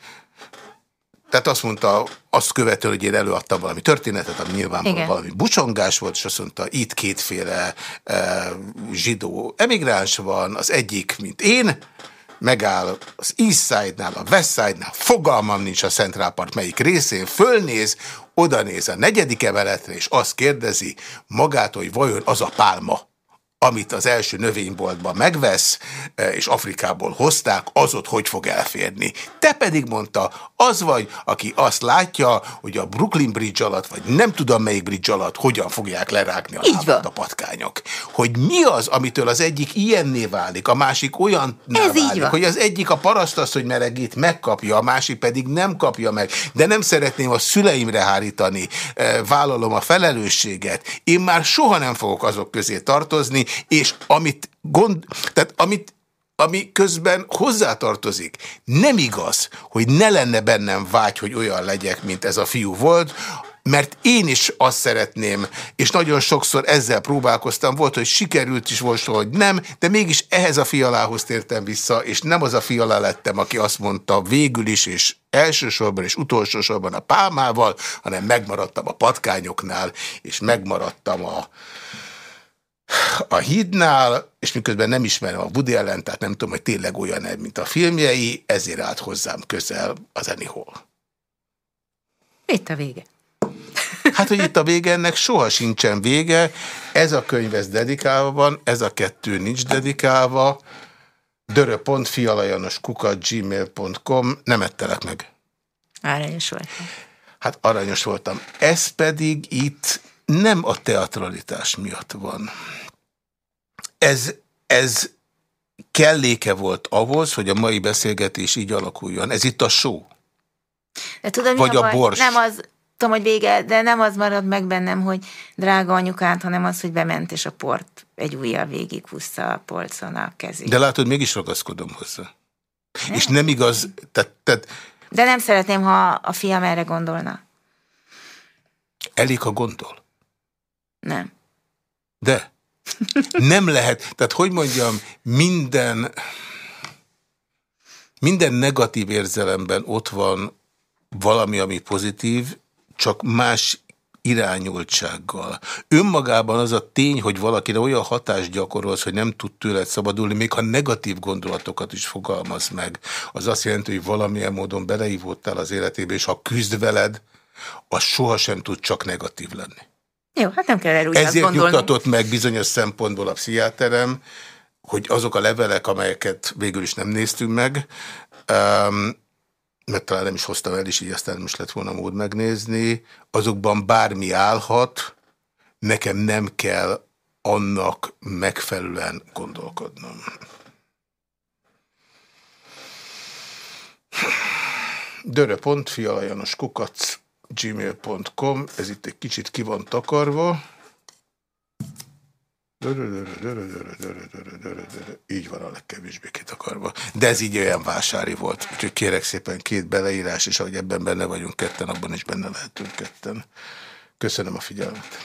tehát azt mondta, azt követően, hogy én előadtam valami történetet, ami nyilván valami bucsongás volt, és azt mondta, itt kétféle e, zsidó emigráns van, az egyik, mint én, megáll az East Side-nál, a West Side-nál, fogalmam nincs a Central Park melyik részén, fölnéz, oda néz a negyedik emeletre, és azt kérdezi magától, hogy vajon az a pálma, amit az első növényboltban megvesz, e, és Afrikából hozták, az ott hogy fog elférni. Te pedig mondta, az vagy, aki azt látja, hogy a Brooklyn Bridge alatt, vagy nem tudom melyik bridge alatt, hogyan fogják lerágni a lábat a patkányok. Hogy mi az, amitől az egyik ilyenné válik, a másik olyan válik, hogy az egyik a parasztasszony melegét megkapja, a másik pedig nem kapja meg. De nem szeretném a szüleimre hárítani, e, vállalom a felelősséget. Én már soha nem fogok azok közé tartozni, és amit gond, tehát amit ami közben hozzátartozik. Nem igaz, hogy ne lenne bennem vágy, hogy olyan legyek, mint ez a fiú volt, mert én is azt szeretném, és nagyon sokszor ezzel próbálkoztam, volt, hogy sikerült is, volt, hogy nem, de mégis ehhez a fialához tértem vissza, és nem az a fialá lettem, aki azt mondta végül is, és elsősorban és utolsó sorban a pálmával, hanem megmaradtam a patkányoknál, és megmaradtam a a hídnál, és miközben nem ismerem a Woody Allen, tehát nem tudom, hogy tényleg olyan -e, mint a filmjei, ezért állt hozzám közel az Anyhol. Itt a vége. Hát, hogy itt a vége, ennek soha sincsen vége. Ez a könyv ez dedikálva van, ez a kettő nincs dedikálva. dörö.fialajanoskukat.gmail.com Nem ettelek meg. Aranyos voltam. Hát aranyos voltam. Ez pedig itt nem a teatralitás miatt van. Ez, ez kelléke volt ahhoz, hogy a mai beszélgetés így alakuljon. Ez itt a show. De tudod, Vagy a, a bors. Nem az, tudom, hogy vége, de nem az marad meg bennem, hogy drága anyukát, hanem az, hogy bement és a port egy újjal húzta a polcon a kezét. De látod, mégis ragaszkodom hozzá. Nem. És nem igaz, tehát, tehát... De nem szeretném, ha a fiam erre gondolna. Elég, ha gondol. Nem. De. Nem lehet. Tehát, hogy mondjam, minden, minden negatív érzelemben ott van valami, ami pozitív, csak más irányultsággal. Önmagában az a tény, hogy valakire olyan hatást gyakorolsz, hogy nem tud tőled szabadulni, még ha negatív gondolatokat is fogalmaz meg, az azt jelenti, hogy valamilyen módon beleívódtál az életébe, és ha küzd veled, az sohasem tud csak negatív lenni. Jó, hát nem kell erről Ezért nyugtatott meg bizonyos szempontból a pszichiáterem, hogy azok a levelek, amelyeket végül is nem néztünk meg, um, mert talán nem is hoztam el, és így aztán most lett volna mód megnézni, azokban bármi állhat, nekem nem kell annak megfelelően gondolkodnom. Dörö.fialajanos kukac gmail.com, ez itt egy kicsit ki van takarva. Így van a legkevésbé kitakarva. De ez így olyan vásári volt. Úgyhogy kérek szépen két beleírás, és ahogy ebben benne vagyunk ketten, abban is benne lehetünk ketten. Köszönöm a figyelmet.